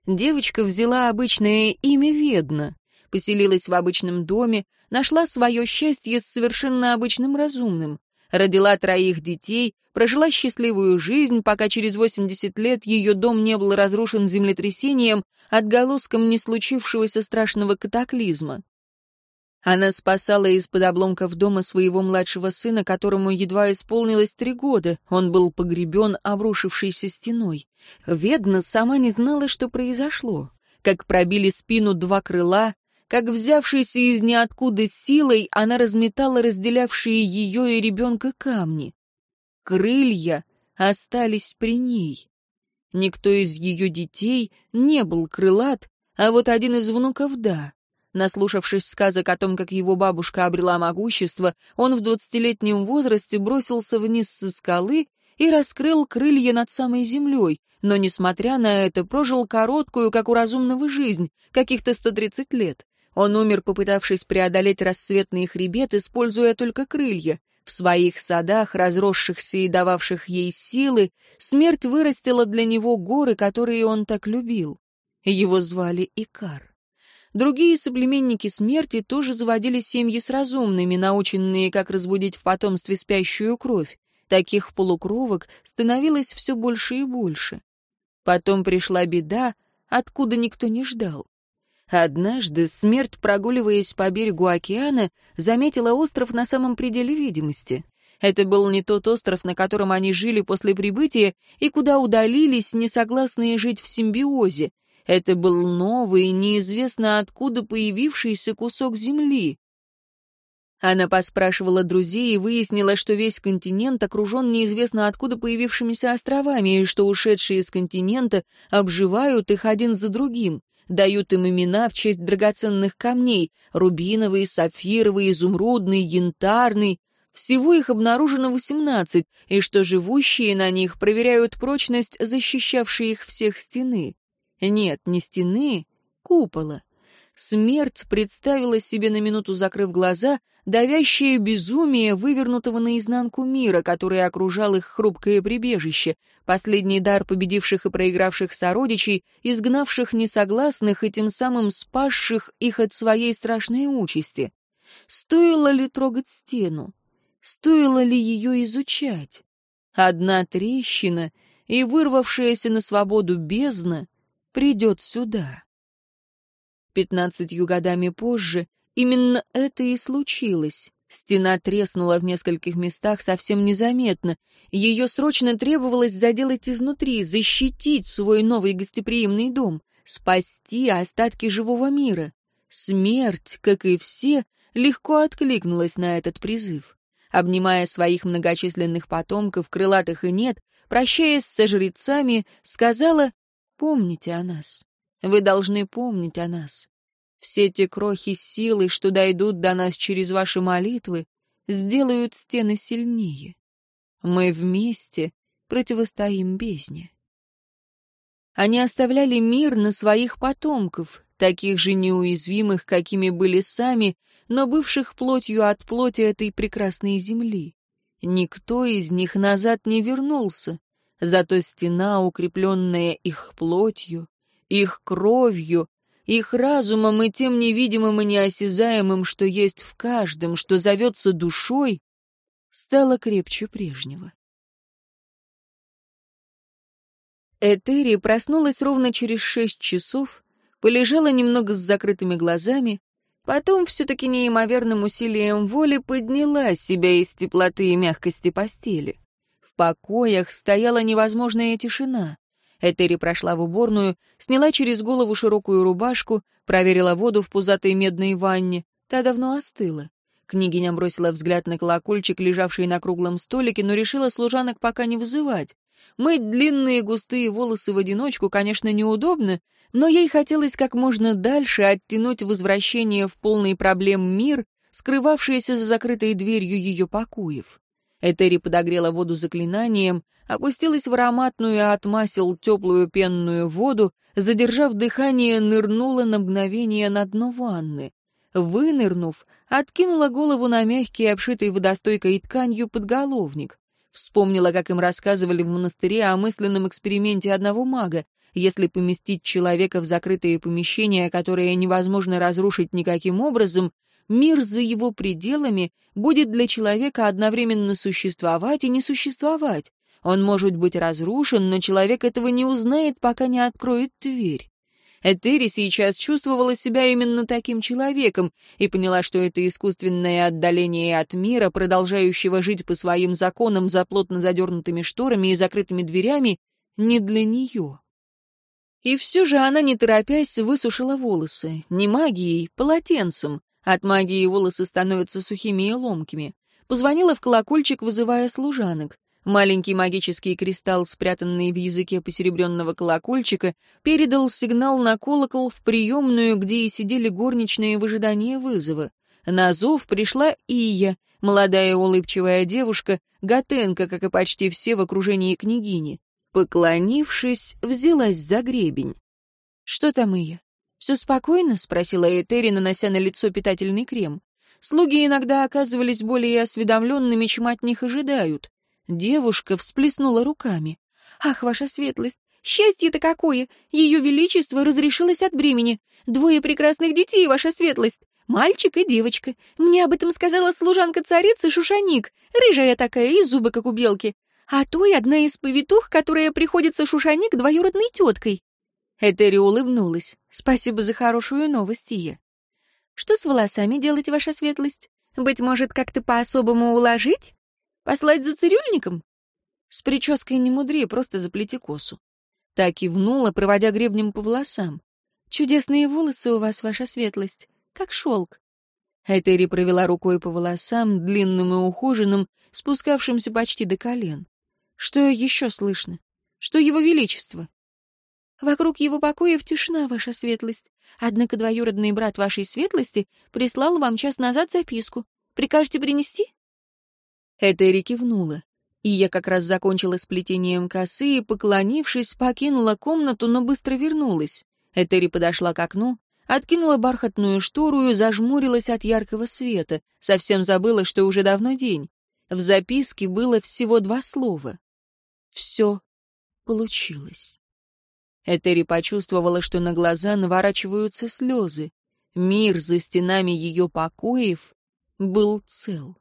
Девочка взяла обычное имя Ведна, поселилась в обычном доме, нашла свое счастье с совершенно обычным разумным, родила троих детей, прожила счастливую жизнь, пока через 80 лет ее дом не был разрушен землетрясением, отголоском не случившегося страшного катаклизма. Она спасала из-под обломков дома своего младшего сына, которому едва исполнилось три года. Он был погребен обрушившейся стеной. Ведна сама не знала, что произошло. Как пробили спину два крыла, как, взявшись из ниоткуда силой, она разметала разделявшие ее и ребенка камни. Крылья остались при ней. Никто из ее детей не был крылат, а вот один из внуков — да. Наслушавшись сказок о том, как его бабушка обрела могущество, он в двадцатилетнем возрасте бросился вниз со скалы и раскрыл крылья над самой землей, но, несмотря на это, прожил короткую, как у разумного, жизнь, каких-то 130 лет. Он умер, попытавшись преодолеть рассветный хребет, используя только крылья. В своих садах, разросшихся и дававших ей силы, смерть вырастила для него горы, которые он так любил. Его звали Икар. Другие соплеменники смерти тоже заводили семьи с разумными, наученные, как разбудить в потомстве спящую кровь. Таких полукровок становилось все больше и больше. Потом пришла беда, откуда никто не ждал. Однажды смерть, прогуливаясь по берегу океана, заметила остров на самом пределе видимости. Это был не тот остров, на котором они жили после прибытия и куда удалились, несогласные жить в симбиозе. Это был новый, неизвестно откуда появившийся кусок земли. Она поспрашивала друзей и выяснила, что весь континент окружен неизвестно откуда появившимися островами, и что ушедшие из континента обживают их один за другим, дают им имена в честь драгоценных камней — рубиновый, сапфировый, изумрудный, янтарный. Всего их обнаружено восемнадцать, и что живущие на них проверяют прочность защищавшей их всех стены. Нет, не стены, купола. Смерть представила себе на минуту, закрыв глаза, давящее безумие вывернутого наизнанку мира, который окружал их хрупкое прибежище, последний дар победивших и проигравших сородичей, изгнавших несогласных и тем самым спасших их от своей страшной участи. Стоило ли трогать стену? Стоило ли ее изучать? Одна трещина и вырвавшаяся на свободу бездна придет сюда. Пятнадцатью годами позже именно это и случилось. Стена треснула в нескольких местах совсем незаметно. Ее срочно требовалось заделать изнутри, защитить свой новый гостеприимный дом, спасти остатки живого мира. Смерть, как и все, легко откликнулась на этот призыв. Обнимая своих многочисленных потомков, крылатых и нет, прощаясь со жрецами, сказала «Помните о нас». Вы должны помнить о нас. Все те крохи силы, что дойдут до нас через ваши молитвы, сделают стены сильнее. Мы вместе противостоим бездне. Они оставляли мир на своих потомков, таких же неуязвимых, какими были сами, но бывших плотью от плоти этой прекрасной земли. Никто из них назад не вернулся, зато стена, укрепленная их плотью, их кровью, их разумом и тем невидимым и неосязаемым, что есть в каждом, что зовется душой, стало крепче прежнего. Этери проснулась ровно через шесть часов, полежала немного с закрытыми глазами, потом все-таки неимоверным усилием воли подняла себя из теплоты и мягкости постели. Покоях стояла невозможная тишина. Этери прошла в уборную, сняла через голову широкую рубашку, проверила воду в пузатой медной ванне. Та давно остыла. Княгиня бросила взгляд на колокольчик, лежавший на круглом столике, но решила служанок пока не вызывать. Мыть длинные густые волосы в одиночку, конечно, неудобно, но ей хотелось как можно дальше оттянуть возвращение в полный проблем мир, скрывавшийся за закрытой дверью ее покоев. Этери подогрела воду заклинанием, опустилась в ароматную от масел теплую пенную воду, задержав дыхание, нырнула на мгновение на дно ванны. Вынырнув, откинула голову на мягкий, обшитый водостойкой тканью подголовник. Вспомнила, как им рассказывали в монастыре о мысленном эксперименте одного мага. Если поместить человека в закрытые помещения, которые невозможно разрушить никаким образом, мир за его пределами будет для человека одновременно существовать и не существовать. Он может быть разрушен, но человек этого не узнает, пока не откроет дверь. Этери сейчас чувствовала себя именно таким человеком и поняла, что это искусственное отдаление от мира, продолжающего жить по своим законам за плотно задернутыми шторами и закрытыми дверями, не для нее. И все же она, не торопясь, высушила волосы, не магией, полотенцем. От магии волосы становятся сухими и ломкими. Позвонила в колокольчик, вызывая служанок. Маленький магический кристалл, спрятанный в языке посеребренного колокольчика, передал сигнал на колокол в приемную, где и сидели горничные в ожидании вызова. На зов пришла Ия, молодая улыбчивая девушка, готенка, как и почти все в окружении княгини. Поклонившись, взялась за гребень. «Что там, Ия? Все спокойно?» — спросила Этери, нанося на лицо питательный крем. Слуги иногда оказывались более осведомленными, чем от них ожидают. Девушка всплеснула руками. «Ах, ваша светлость, счастье-то какое! Ее величество разрешилось от бремени. Двое прекрасных детей, ваша светлость. Мальчик и девочка. Мне об этом сказала служанка царицы Шушаник. Рыжая такая и зубы, как у белки. А то и одна из повитух, которая приходится Шушаник двоюродной теткой». Этери улыбнулась. «Спасибо за хорошую новость, Ия. Что с волосами делать, ваша светлость? Быть может, как-то по-особому уложить?» Послать за цирюльником? С прической не мудри, просто заплети косу. Так кивнула, проводя гребнем по волосам. Чудесные волосы у вас, ваша светлость, как шелк. Этери провела рукой по волосам, длинным и ухоженным, спускавшимся почти до колен. Что еще слышно? Что его величество? Вокруг его покоев тишина, ваша светлость. Однако двоюродный брат вашей светлости прислал вам час назад записку. Прикажете принести? Этери кивнула. И я как раз закончила сплетением косы и, поклонившись, покинула комнату, но быстро вернулась. Этери подошла к окну, откинула бархатную штору и зажмурилась от яркого света, совсем забыла, что уже давно день. В записке было всего два слова. Все получилось. Этери почувствовала, что на глаза наворачиваются слезы. Мир за стенами ее покоев был цел.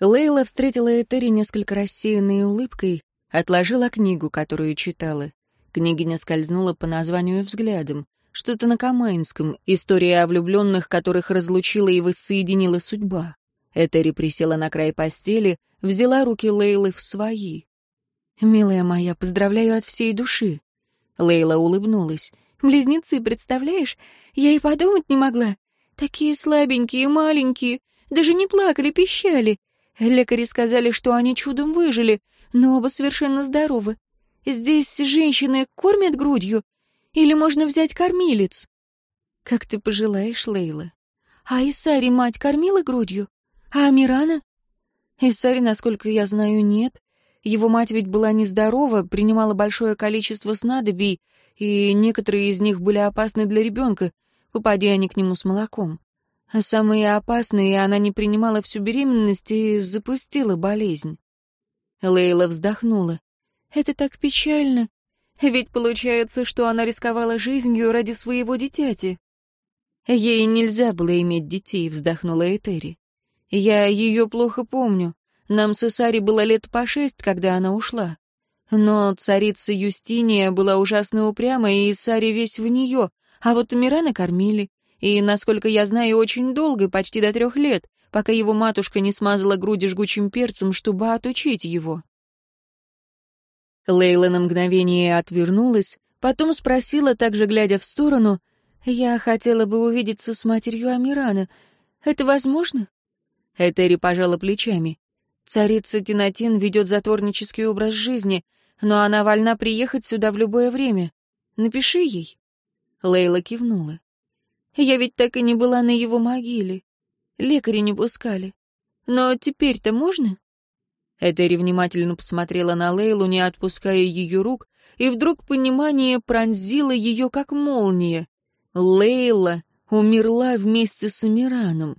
Лейла встретила Этери несколько рассеянной улыбкой, отложила книгу, которую читала. Княгиня скользнула по названию взглядом. Что-то на Камайнском, история о влюбленных, которых разлучила и воссоединила судьба. Этери присела на край постели, взяла руки Лейлы в свои. «Милая моя, поздравляю от всей души». Лейла улыбнулась. «Близнецы, представляешь? Я и подумать не могла. Такие слабенькие, маленькие, даже не плакали, пищали. Лекари сказали, что они чудом выжили, но оба совершенно здоровы. Здесь женщины кормят грудью? Или можно взять кормилец?» «Как ты пожелаешь, Лейла». «А Исари мать кормила грудью? А Амирана?» «Исари, насколько я знаю, нет. Его мать ведь была нездорова, принимала большое количество снадобий, и некоторые из них были опасны для ребенка, попади они к нему с молоком. А самые опасные она не принимала всю беременность и запустила болезнь. Лейла вздохнула. «Это так печально. Ведь получается, что она рисковала жизнью ради своего дитяти». «Ей нельзя было иметь детей», — вздохнула Этери. «Я ее плохо помню. Нам с Исари было лет по шесть, когда она ушла. Но царица Юстиния была ужасно упряма, и Исари весь в нее, а вот Мирана кормили. И, насколько я знаю, очень долго, почти до трех лет, пока его матушка не смазала груди жгучим перцем, чтобы отучить его. Лейла на мгновение отвернулась, потом спросила, также глядя в сторону, «Я хотела бы увидеться с матерью Амирана. Это возможно?» Этери пожала плечами. Царица Тинатин ведет затворнический образ жизни, но она вольна приехать сюда в любое время. Напиши ей». Лейла кивнула. «Я ведь так и не была на его могиле. Лекари не пускали. Но теперь-то можно?» Этери внимательно посмотрела на Лейлу, не отпуская ее рук, и вдруг понимание пронзило ее, как молния. Лейла умерла вместе с Амираном.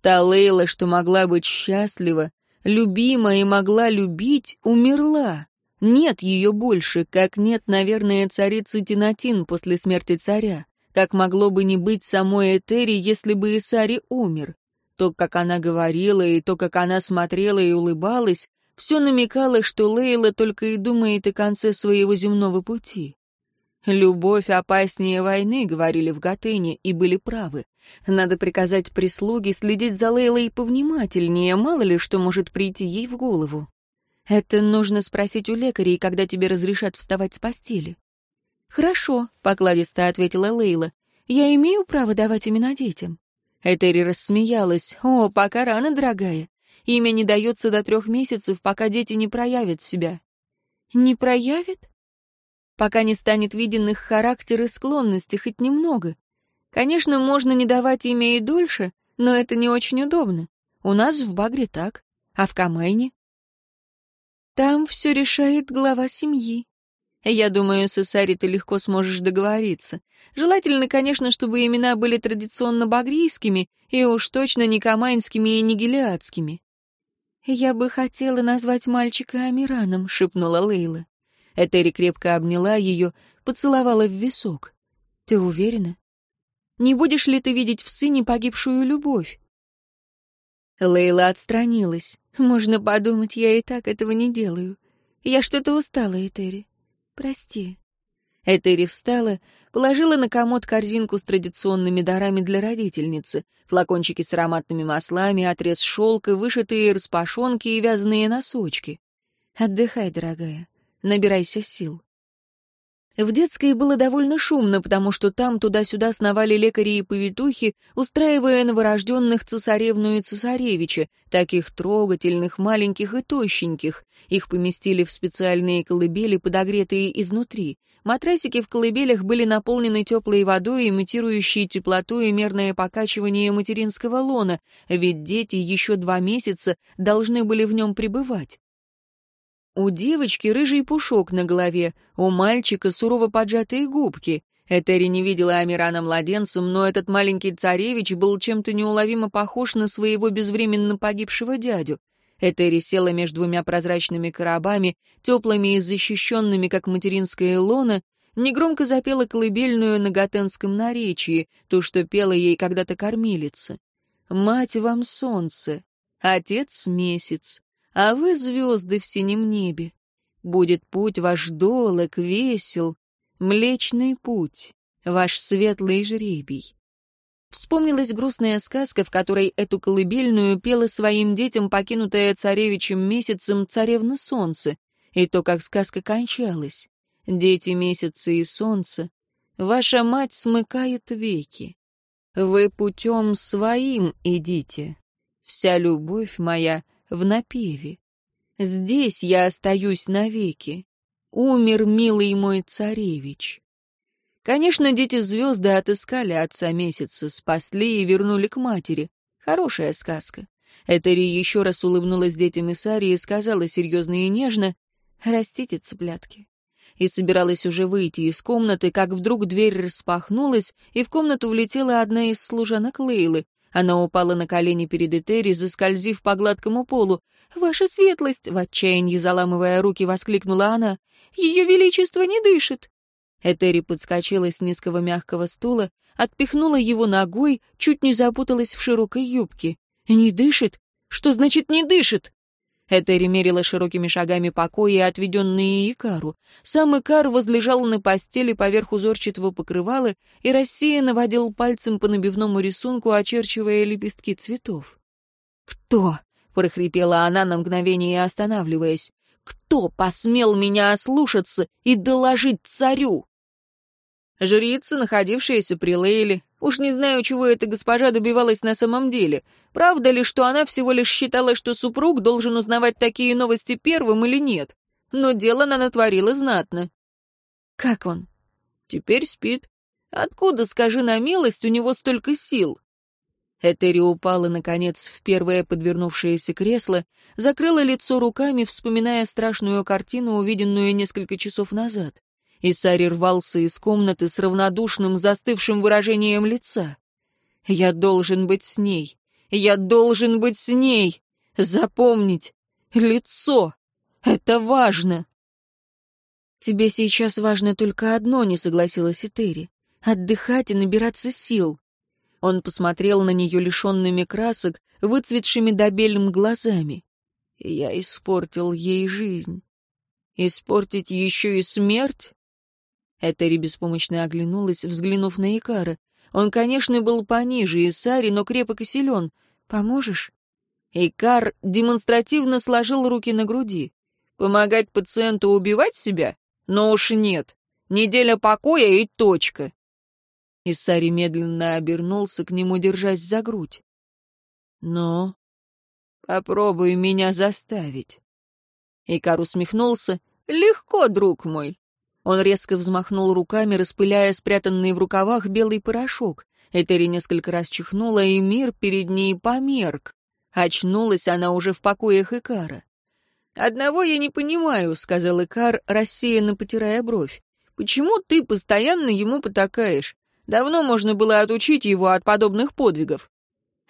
Та Лейла, что могла быть счастлива, любима и могла любить, умерла. Нет ее больше, как нет, наверное, царицы Тинатин после смерти царя, как могло бы не быть самой Этери, если бы Исари умер. То, как она говорила, и то, как она смотрела и улыбалась, все намекало, что Лейла только и думает о конце своего земного пути. «Любовь опаснее войны», — говорили в Гатене, и были правы. Надо приказать прислуге следить за Лейлой повнимательнее, мало ли что может прийти ей в голову. Это нужно спросить у лекарей, когда тебе разрешат вставать с постели. «Хорошо», — покладисто ответила Лейла. «Я имею право давать имена детям». Этери рассмеялась. «О, пока рано, дорогая. Имя не дается до трех месяцев, пока дети не проявят себя». «Не проявят?» пока не станет виден их характер и склонности хоть немного. Конечно, можно не давать имя и дольше, но это не очень удобно. У нас в Багре так, а в Камайне? Там все решает глава семьи. Я думаю, с Исари ты легко сможешь договориться. Желательно, конечно, чтобы имена были традиционно багрийскими и уж точно не камайнскими и не гелиадскими. «Я бы хотела назвать мальчика Амираном», — шепнула Лейла. Этери крепко обняла ее, поцеловала в висок. «Ты уверена? Не будешь ли ты видеть в сыне погибшую любовь?» Лейла отстранилась. «Можно подумать, я и так этого не делаю. Я что-то устала, Этери. Прости». Этери встала, положила на комод корзинку с традиционными дарами для родительницы, флакончики с ароматными маслами, отрез шелка, вышитые распашонки и вязаные носочки. «Отдыхай, дорогая набирайся сил. В детской было довольно шумно, потому что там туда-сюда сновали лекари и повитухи, устраивая новорожденных цесаревну и цесаревича, таких трогательных, маленьких и тощеньких. Их поместили в специальные колыбели, подогретые изнутри. Матрасики в колыбелях были наполнены теплой водой, имитирующей теплоту и мерное покачивание материнского лона, ведь дети еще два месяца должны были в нем пребывать. У девочки рыжий пушок на голове, у мальчика сурово поджатые губки. Этери не видела Амирана младенцем, но этот маленький царевич был чем-то неуловимо похож на своего безвременно погибшего дядю. Этери села между двумя прозрачными коробами, теплыми и защищенными, как материнская лона, негромко запела колыбельную на готенском наречии, то, что пела ей когда-то кормилица. «Мать вам солнце, отец месяц, а вы звезды в синем небе. Будет путь ваш долог, весел, млечный путь, ваш светлый жребий». Вспомнилась грустная сказка, в которой эту колыбельную пела своим детям покинутая царевичем месяцем царевна солнце, и то, как сказка кончалась. Дети месяца и солнца, ваша мать смыкает веки. Вы путем своим идите. Вся любовь моя в напеве. Здесь я остаюсь навеки. Умер милый мой царевич. Конечно, дети звезды отыскали отца месяца, спасли и вернули к матери. Хорошая сказка. Этери еще раз улыбнулась детям Исари и сказала серьезно и нежно, «Растите цыплятки». И собиралась уже выйти из комнаты, как вдруг дверь распахнулась, и в комнату влетела одна из служанок Лейлы. Она упала на колени перед Этери, заскользив по гладкому полу. «Ваша светлость!» — в отчаянии заламывая руки, воскликнула она. «Ее величество не дышит!» Этери подскочила с низкого мягкого стула, отпихнула его ногой, чуть не запуталась в широкой юбке. «Не дышит? Что значит «не дышит»?» Этери мерила широкими шагами покои, отведенные Икару. Сам Икар возлежал на постели поверх узорчатого покрывала и рассеянно водил пальцем по набивному рисунку, очерчивая лепестки цветов. «Кто?» — прохрипела она на мгновение, останавливаясь. «Кто посмел меня ослушаться и доложить царю?» Жрица, находившаяся при Лейле. Уж не знаю, чего эта госпожа добивалась на самом деле. Правда ли, что она всего лишь считала, что супруг должен узнавать такие новости первым или нет? Но дело она натворила знатно. Как он? Теперь спит. Откуда, скажи на милость, у него столько сил? Этери упала, наконец, в первое подвернувшееся кресло, закрыла лицо руками, вспоминая страшную картину, увиденную несколько часов назад. Исари рвался из комнаты с равнодушным, застывшим выражением лица. «Я должен быть с ней. Я должен быть с ней. Запомнить. Лицо. Это важно». «Тебе сейчас важно только одно», — не согласилась Этери. «Отдыхать и набираться сил». Он посмотрел на нее лишенными красок, выцветшими до белым глазами. «Я испортил ей жизнь. Испортить еще и смерть? Этери беспомощно оглянулась, взглянув на Икара. Он, конечно, был пониже Исари, но крепок и силен. «Поможешь?» Икар демонстративно сложил руки на груди. «Помогать пациенту убивать себя? Но уж нет. Неделя покоя и точка». Исари медленно обернулся к нему, держась за грудь. «Ну, попробуй меня заставить». Икар усмехнулся. «Легко, друг мой. Он резко взмахнул руками, распыляя спрятанный в рукавах белый порошок. Этери несколько раз чихнула, и мир перед ней померк. Очнулась она уже в покоях Икара. «Одного я не понимаю», — сказал Икар, рассеянно потирая бровь. «Почему ты постоянно ему потакаешь? Давно можно было отучить его от подобных подвигов».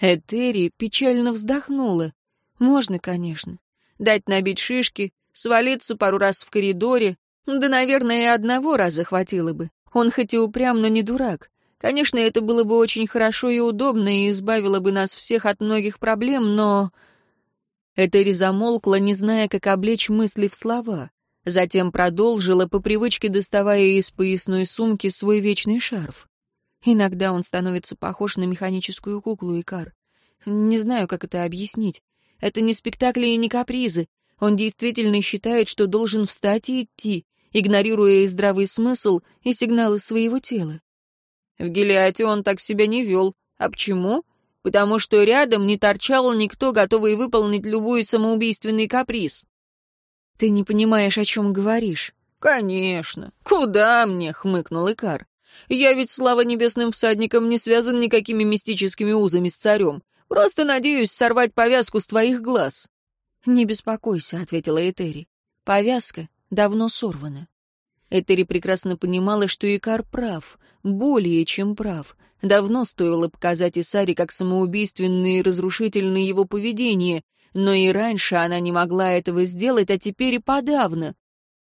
Этери печально вздохнула. «Можно, конечно. Дать набить шишки, свалиться пару раз в коридоре, да, наверное, одного раза хватило бы. Он хоть и упрям, но не дурак. Конечно, это было бы очень хорошо и удобно, и избавило бы нас всех от многих проблем, но... Этери замолкла, не зная, как облечь мысли в слова. Затем продолжила, по привычке доставая из поясной сумки свой вечный шарф. Иногда он становится похож на механическую куклу, Икар. Не знаю, как это объяснить. Это не спектакли и не капризы. Он действительно считает, что должен встать и идти, игнорируя и здравый смысл, и сигналы своего тела. В Гелиате он так себя не вел. А почему? Потому что рядом не торчал никто, готовый выполнить любой самоубийственный каприз. Ты не понимаешь, о чем говоришь. Конечно. Куда мне? хмыкнул Икар. Я ведь, слава небесным всадникам, не связан никакими мистическими узами с царем. Просто надеюсь сорвать повязку с твоих глаз. «Не беспокойся», — ответила Этери. Повязка давно сорвана. Этери прекрасно понимала, что Икар прав, более чем прав. Давно стоило показать Исаре как самоубийственное и разрушительное его поведение, но и раньше она не могла этого сделать, а теперь и подавно.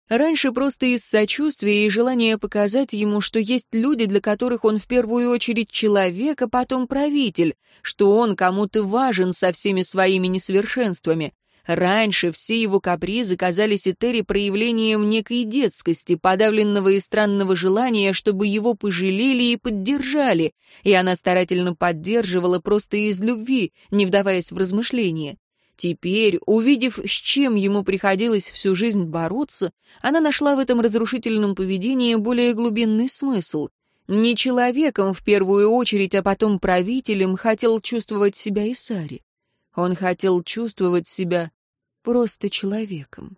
Раньше просто из сочувствия и желания показать ему, что есть люди, для которых он в первую очередь человек, а потом правитель, что он кому-то важен со всеми своими несовершенствами. Раньше все его капризы казались Этери проявлением некой детскости, подавленного и странного желания, чтобы его пожалели и поддержали, и она старательно поддерживала просто из любви, не вдаваясь в размышления. Теперь, увидев, с чем ему приходилось всю жизнь бороться, она нашла в этом разрушительном поведении более глубинный смысл. Не человеком в первую очередь, а потом правителем хотел чувствовать себя Исари. Он хотел чувствовать себя просто человеком.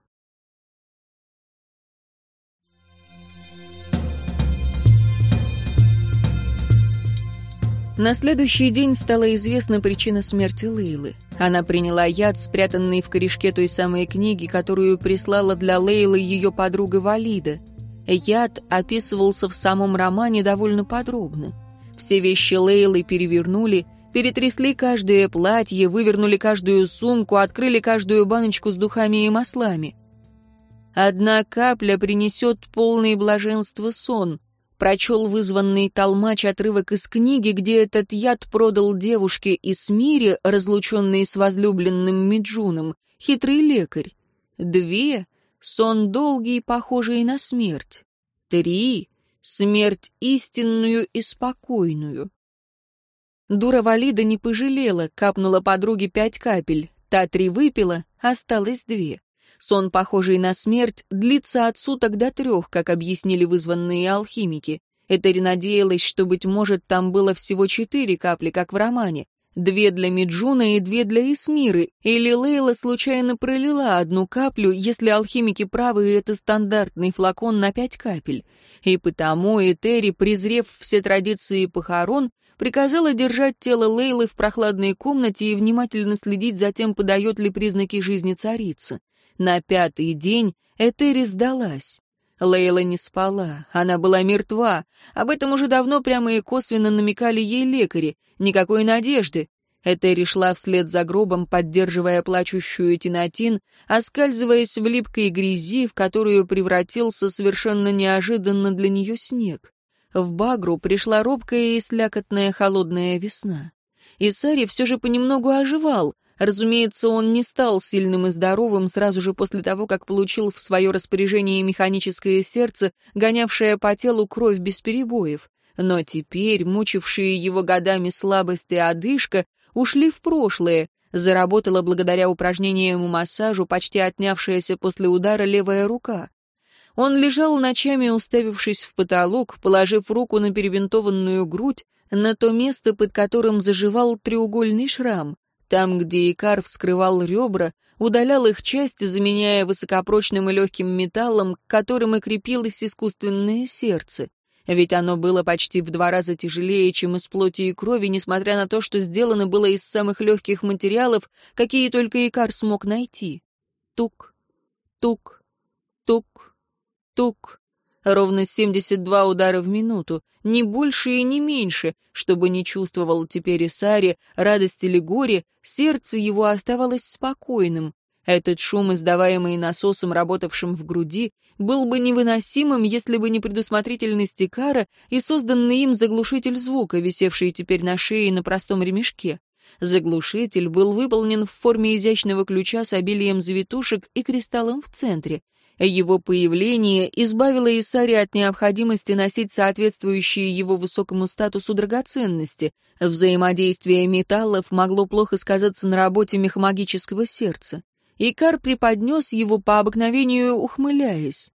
На следующий день стала известна причина смерти Лейлы. Она приняла яд, спрятанный в корешке той самой книги, которую прислала для Лейлы ее подруга Валида. Яд описывался в самом романе довольно подробно. Все вещи Лейлы перевернули, Перетрясли каждое платье, вывернули каждую сумку, открыли каждую баночку с духами и маслами. «Одна капля принесет полное блаженство сон», прочел вызванный толмач отрывок из книги, где этот яд продал девушке из мире, разлученной с возлюбленным Миджуном, хитрый лекарь. Две — сон долгий, похожий на смерть. Три — смерть истинную и спокойную. Дура Валида не пожалела, капнула подруге пять капель. Та три выпила, осталось две. Сон, похожий на смерть, длится от суток до трех, как объяснили вызванные алхимики. Этери надеялась, что, быть может, там было всего четыре капли, как в романе. Две для Миджуна и две для Исмиры, или Лейла случайно пролила одну каплю, если алхимики правы, и это стандартный флакон на пять капель. И потому Этери, презрев все традиции похорон, приказала держать тело Лейлы в прохладной комнате и внимательно следить за тем, подает ли признаки жизни царица. На пятый день Этери сдалась. Лейла не спала, она была мертва. Об этом уже давно прямо и косвенно намекали ей лекари. Никакой надежды. Этери шла вслед за гробом, поддерживая плачущую Тинатин, оскальзываясь в липкой грязи, в которую превратился совершенно неожиданно для нее снег в Багру пришла робкая и слякотная холодная весна. Исари все же понемногу оживал. Разумеется, он не стал сильным и здоровым сразу же после того, как получил в свое распоряжение механическое сердце, гонявшее по телу кровь без перебоев. Но теперь, мучившие его годами слабость и одышка, ушли в прошлое, заработала благодаря упражнениям и массажу, почти отнявшаяся после удара левая рука. Он лежал ночами, уставившись в потолок, положив руку на перебинтованную грудь, на то место, под которым заживал треугольный шрам. Там, где Икар вскрывал ребра, удалял их части, заменяя высокопрочным и легким металлом, к которым и крепилось искусственное сердце. Ведь оно было почти в два раза тяжелее, чем из плоти и крови, несмотря на то, что сделано было из самых легких материалов, какие только Икар смог найти. Тук, тук, тук, Тук. Ровно 72 удара в минуту, не больше и не меньше, чтобы не чувствовал теперь Исари радость или горе, сердце его оставалось спокойным. Этот шум, издаваемый насосом, работавшим в груди, был бы невыносимым, если бы не предусмотрительность Икара и созданный им заглушитель звука, висевший теперь на шее на простом ремешке. Заглушитель был выполнен в форме изящного ключа с обилием завитушек и кристаллом в центре. Его появление избавило Исари от необходимости носить соответствующие его высокому статусу драгоценности. Взаимодействие металлов могло плохо сказаться на работе мехмагического сердца. Икар преподнес его по обыкновению, ухмыляясь.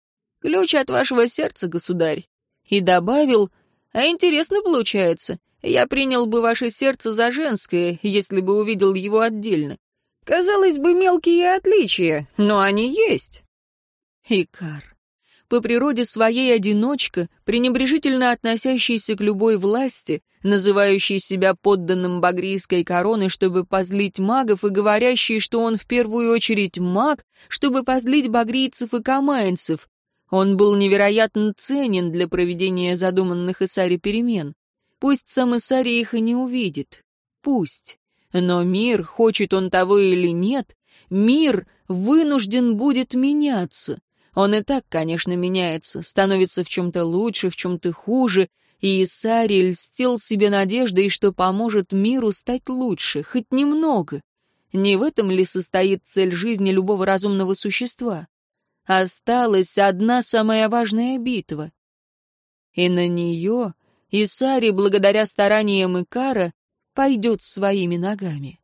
«Ключ от вашего сердца, государь». И добавил, «А интересно получается. Я принял бы ваше сердце за женское, если бы увидел его отдельно. Казалось бы, мелкие отличия, но они есть». Икар. по природе своей одиночка, пренебрежительно относящийся к любой власти, называющий себя подданным багрийской короны, чтобы позлить магов, и говорящий, что он в первую очередь маг, чтобы позлить багрийцев и камаинцев. Он был невероятно ценен для проведения задуманных Исари перемен. Пусть сам Исари их и не увидит. Пусть. Но мир, хочет он того или нет, мир вынужден будет меняться. Он и так, конечно, меняется, становится в чем-то лучше, в чем-то хуже, и Исари льстил себе надеждой, что поможет миру стать лучше, хоть немного. Не в этом ли состоит цель жизни любого разумного существа? Осталась одна самая важная битва. И на нее Исари, благодаря стараниям Икара, пойдет своими ногами.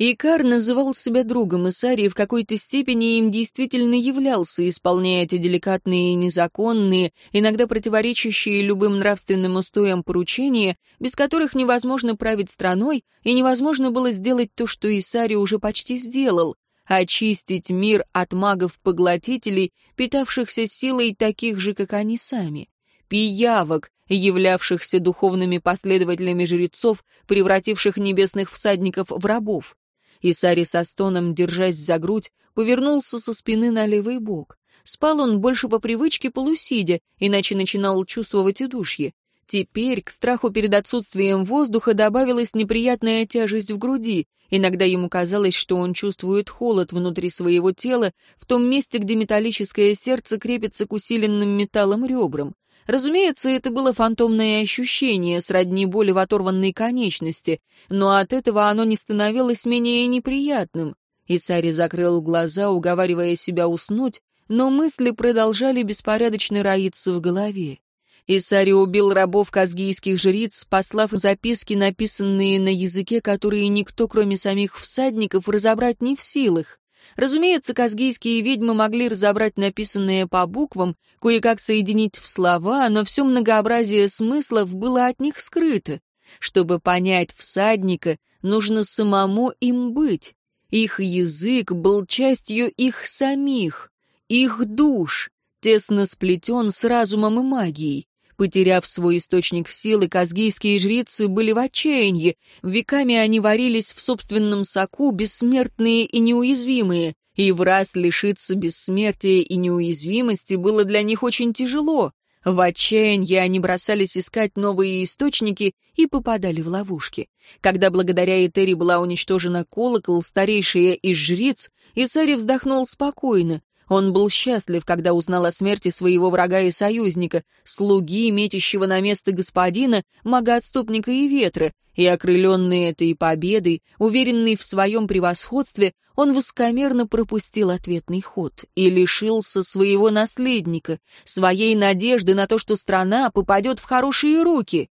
Икар называл себя другом и в какой-то степени им действительно являлся, исполняя эти деликатные и незаконные, иногда противоречащие любым нравственным устоям поручения, без которых невозможно править страной и невозможно было сделать то, что Исари уже почти сделал — очистить мир от магов-поглотителей, питавшихся силой таких же, как они сами, пиявок, являвшихся духовными последователями жрецов, превративших небесных всадников в рабов. Исари со стоном, держась за грудь, повернулся со спины на левый бок. Спал он больше по привычке полусидя, иначе начинал чувствовать удушье. Теперь к страху перед отсутствием воздуха добавилась неприятная тяжесть в груди. Иногда ему казалось, что он чувствует холод внутри своего тела, в том месте, где металлическое сердце крепится к усиленным металлом ребрам. Разумеется, это было фантомное ощущение, сродни боли в оторванной конечности, но от этого оно не становилось менее неприятным. Исари закрыл глаза, уговаривая себя уснуть, но мысли продолжали беспорядочно роиться в голове. Исари убил рабов казгийских жриц, послав записки, написанные на языке, которые никто, кроме самих всадников, разобрать не в силах. Разумеется, казгийские ведьмы могли разобрать написанное по буквам, кое-как соединить в слова, но все многообразие смыслов было от них скрыто. Чтобы понять всадника, нужно самому им быть. Их язык был частью их самих, их душ, тесно сплетен с разумом и магией. Потеряв свой источник силы, казгийские жрицы были в отчаянии. Веками они варились в собственном соку, бессмертные и неуязвимые. И в раз лишиться бессмертия и неуязвимости было для них очень тяжело. В отчаянии они бросались искать новые источники и попадали в ловушки. Когда благодаря Этери была уничтожена колокол, старейшая из жриц, Исари вздохнул спокойно. Он был счастлив, когда узнал о смерти своего врага и союзника, слуги, метящего на место господина, мага-отступника и ветра, и, окрыленный этой победой, уверенный в своем превосходстве, он воскомерно пропустил ответный ход и лишился своего наследника, своей надежды на то, что страна попадет в хорошие руки.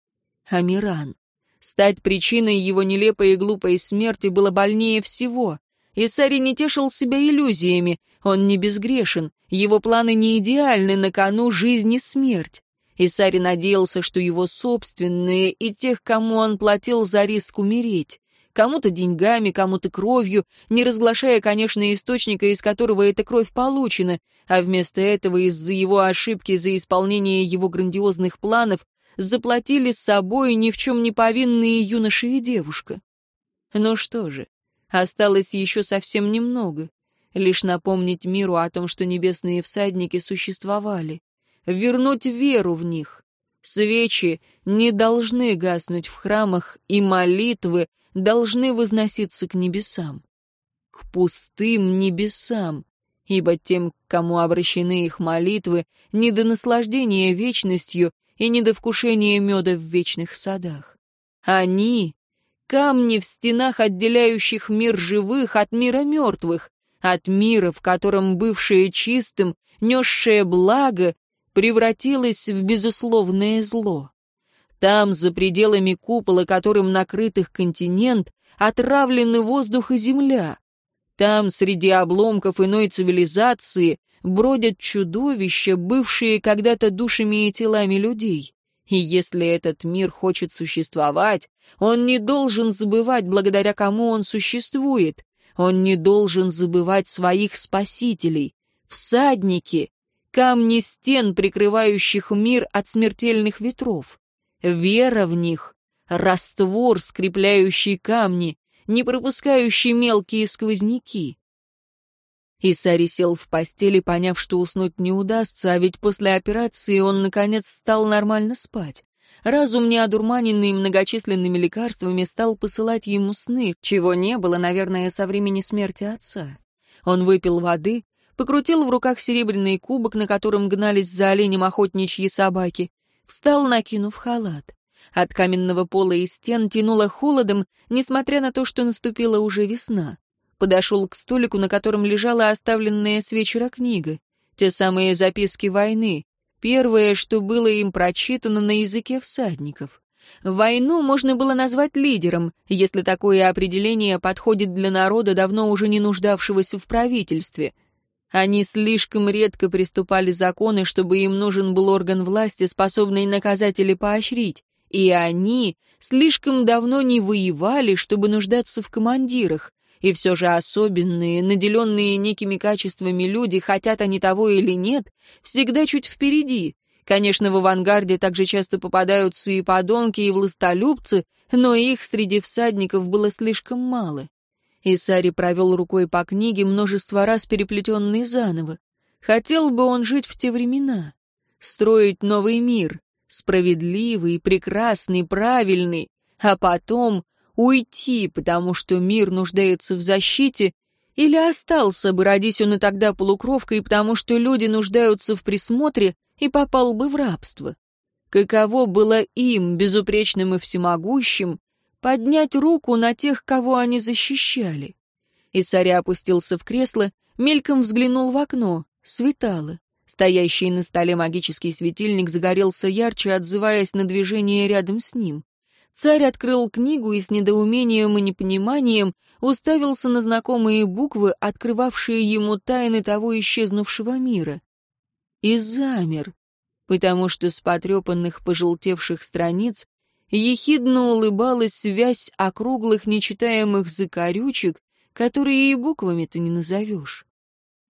Амиран. Стать причиной его нелепой и глупой смерти было больнее всего. Исари не тешил себя иллюзиями, он не безгрешен, его планы не идеальны, на кону жизнь и смерть. Исари надеялся, что его собственные и тех, кому он платил за риск умереть. Кому-то деньгами, кому-то кровью, не разглашая, конечно, источника, из которого эта кровь получена, а вместо этого из-за его ошибки, за исполнение его грандиозных планов, заплатили с собой ни в чем не повинные юноша и девушка. Ну что же, осталось еще совсем немного лишь напомнить миру о том, что небесные всадники существовали, вернуть веру в них. Свечи не должны гаснуть в храмах, и молитвы должны возноситься к небесам. К пустым небесам, ибо тем, к кому обращены их молитвы, не до наслаждения вечностью и не до вкушения меда в вечных садах. Они — камни в стенах, отделяющих мир живых от мира мертвых, от мира, в котором бывшее чистым, несшее благо, превратилось в безусловное зло. Там, за пределами купола, которым накрыт их континент, отравлены воздух и земля. Там, среди обломков иной цивилизации, бродят чудовища, бывшие когда-то душами и телами людей. И если этот мир хочет существовать, он не должен забывать, благодаря кому он существует. Он не должен забывать своих спасителей. Всадники камни стен, прикрывающих мир от смертельных ветров. Вера в них — раствор, скрепляющий камни, не пропускающий мелкие сквозняки. Исари сел в постели, поняв, что уснуть не удастся, а ведь после операции он, наконец, стал нормально спать. Разум, не одурманенный многочисленными лекарствами, стал посылать ему сны, чего не было, наверное, со времени смерти отца. Он выпил воды, покрутил в руках серебряный кубок, на котором гнались за оленем охотничьи собаки, встал, накинув халат. От каменного пола и стен тянуло холодом, несмотря на то, что наступила уже весна подошел к столику, на котором лежала оставленная с вечера книга. Те самые записки войны. Первое, что было им прочитано на языке всадников. Войну можно было назвать лидером, если такое определение подходит для народа, давно уже не нуждавшегося в правительстве. Они слишком редко приступали законы, чтобы им нужен был орган власти, способный наказать или поощрить. И они слишком давно не воевали, чтобы нуждаться в командирах. И все же особенные, наделенные некими качествами люди, хотят они того или нет, всегда чуть впереди. Конечно, в авангарде также часто попадаются и подонки, и властолюбцы, но их среди всадников было слишком мало. Исари провел рукой по книге, множество раз переплетенной заново. Хотел бы он жить в те времена, строить новый мир, справедливый, прекрасный, правильный, а потом уйти, потому что мир нуждается в защите, или остался бы, родись он и тогда полукровкой, потому что люди нуждаются в присмотре, и попал бы в рабство. Каково было им, безупречным и всемогущим, поднять руку на тех, кого они защищали? Исаря опустился в кресло, мельком взглянул в окно, светало. Стоящий на столе магический светильник загорелся ярче, отзываясь на движение рядом с ним. Царь открыл книгу и с недоумением и непониманием уставился на знакомые буквы, открывавшие ему тайны того исчезнувшего мира. И замер, потому что с потрепанных пожелтевших страниц ехидно улыбалась связь округлых нечитаемых закорючек, которые и буквами-то не назовешь.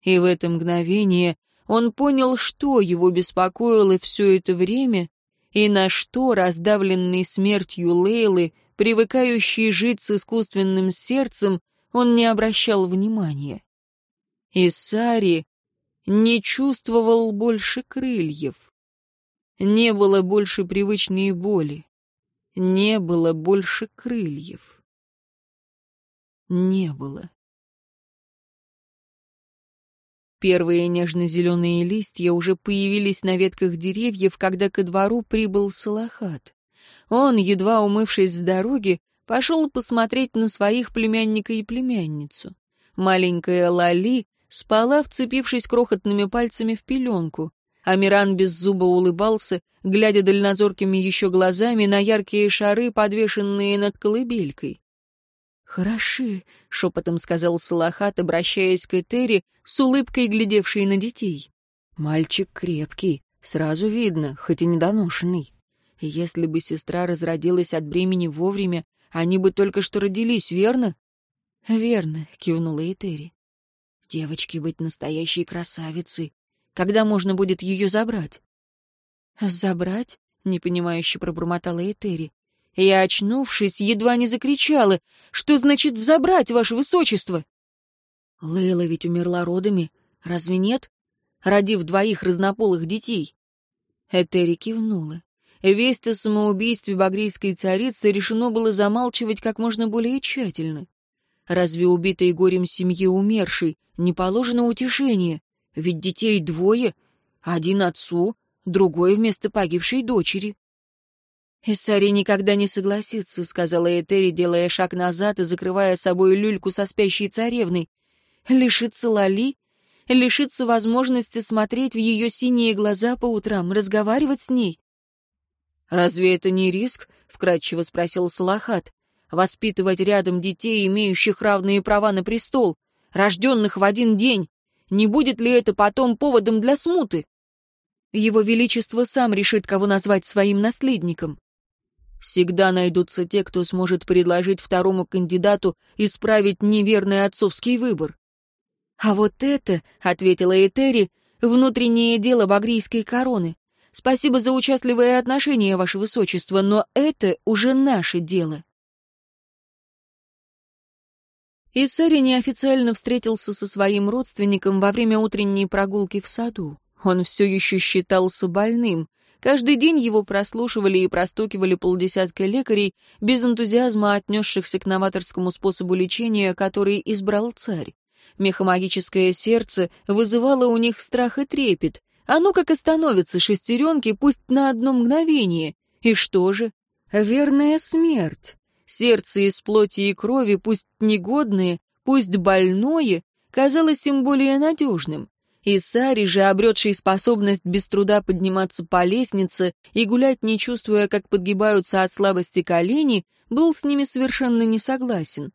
И в это мгновение он понял, что его беспокоило все это время, и на что раздавленный смертью Лейлы, привыкающий жить с искусственным сердцем, он не обращал внимания. Исари не чувствовал больше крыльев. Не было больше привычной боли. Не было больше крыльев. Не было. Первые нежно-зеленые листья уже появились на ветках деревьев, когда ко двору прибыл Салахат. Он, едва умывшись с дороги, пошел посмотреть на своих племянника и племянницу. Маленькая Лали спала, вцепившись крохотными пальцами в пеленку. Амиран без зуба улыбался, глядя дальнозоркими еще глазами на яркие шары, подвешенные над колыбелькой. «Хороши», — шепотом сказал Салахат, обращаясь к Этери, с улыбкой глядевшей на детей. «Мальчик крепкий, сразу видно, хоть и недоношенный. Если бы сестра разродилась от бремени вовремя, они бы только что родились, верно?» «Верно», — кивнула Этери. «Девочке быть настоящей красавицей. Когда можно будет ее забрать?» «Забрать?» — непонимающе пробормотала Этери. Я, очнувшись, едва не закричала. «Что значит забрать, ваше высочество?» Лейла ведь умерла родами, разве нет? Родив двоих разнополых детей. Этери кивнула. Весть о самоубийстве багрийской царицы решено было замалчивать как можно более тщательно. Разве убитой горем семье умершей не положено утешение? Ведь детей двое, один отцу, другой вместо погибшей дочери. «Эссари никогда не согласится», — сказала Этери, делая шаг назад и закрывая собой люльку со спящей царевной. «Лишиться Лали? Лишиться возможности смотреть в ее синие глаза по утрам, разговаривать с ней?» «Разве это не риск?» — вкратчиво спросил Салахат. «Воспитывать рядом детей, имеющих равные права на престол, рожденных в один день. Не будет ли это потом поводом для смуты?» Его Величество сам решит, кого назвать своим наследником. Всегда найдутся те, кто сможет предложить второму кандидату исправить неверный отцовский выбор. «А вот это, — ответила Этери, — внутреннее дело багрийской короны. Спасибо за участливое отношение, ваше высочество, но это уже наше дело. Иссари неофициально встретился со своим родственником во время утренней прогулки в саду. Он все еще считался больным. Каждый день его прослушивали и простукивали полдесятка лекарей, без энтузиазма отнесшихся к новаторскому способу лечения, который избрал царь. Мехомагическое сердце вызывало у них страх и трепет. Оно как и становится шестеренки, пусть на одно мгновение. И что же? Верная смерть. Сердце из плоти и крови, пусть негодное, пусть больное, казалось им более надежным. И Сари же, обретший способность без труда подниматься по лестнице и гулять, не чувствуя, как подгибаются от слабости колени, был с ними совершенно не согласен.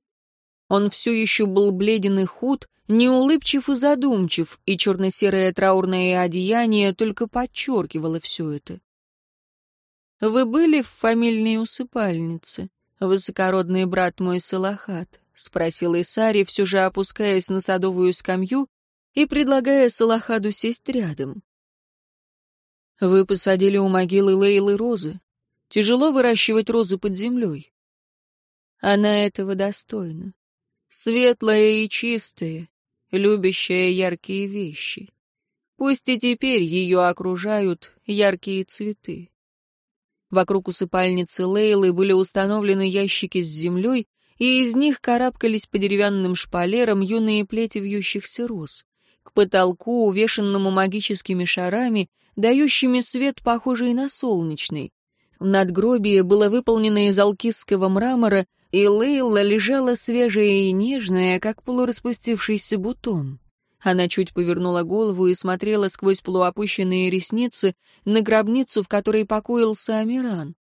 Он все еще был бледен и худ, неулыбчив и задумчив, и черно-серое траурное одеяние только подчеркивало все это. «Вы были в фамильной усыпальнице, высокородный брат мой Салахат?» — спросил Исари, все же опускаясь на садовую скамью и предлагая Салахаду сесть рядом. «Вы посадили у могилы Лейлы розы. Тяжело выращивать розы под землей. Она этого достойна. Светлая и чистая, любящая яркие вещи. Пусть и теперь ее окружают яркие цветы. Вокруг усыпальницы Лейлы были установлены ящики с землей, и из них карабкались по деревянным шпалерам юные плети вьющихся роз. К потолку, увешанному магическими шарами, дающими свет, похожий на солнечный. Надгробие было выполнено из алкистского мрамора, и Лейла лежала свежая и нежная, как полураспустившийся бутон. Она чуть повернула голову и смотрела сквозь полуопущенные ресницы на гробницу, в которой покоился Амиран.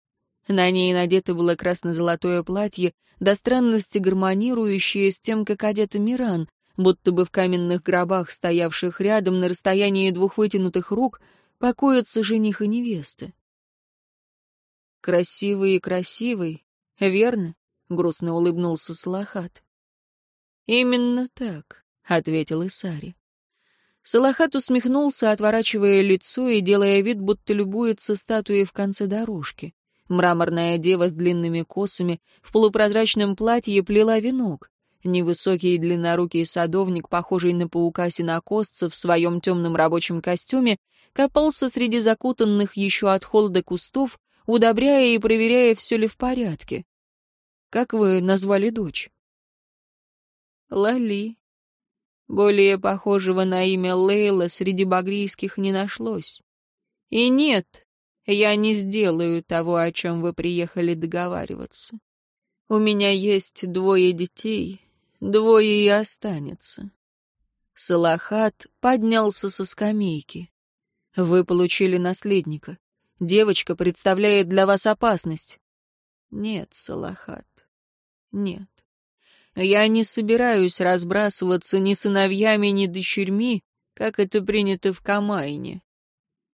На ней надето было красно-золотое платье, до странности гармонирующее с тем, как одет Амиран, будто бы в каменных гробах, стоявших рядом на расстоянии двух вытянутых рук, покоятся жених и невеста. Красивый и красивый, верно? грустно улыбнулся Салахат. Именно так, ответил Исари. Салахат усмехнулся, отворачивая лицо и делая вид, будто любуется статуей в конце дорожки. Мраморная дева с длинными косами в полупрозрачном платье плела венок. Невысокий и длиннорукий садовник, похожий на паука-синокосца в своем темном рабочем костюме, копался среди закутанных еще от холода кустов, удобряя и проверяя, все ли в порядке. Как вы назвали дочь? Лали. Более похожего на имя Лейла среди багрийских не нашлось. И нет, я не сделаю того, о чем вы приехали договариваться. У меня есть двое детей, двое и останется. Салахат поднялся со скамейки. Вы получили наследника. Девочка представляет для вас опасность. Нет, Салахат, нет. Я не собираюсь разбрасываться ни сыновьями, ни дочерьми, как это принято в Камайне.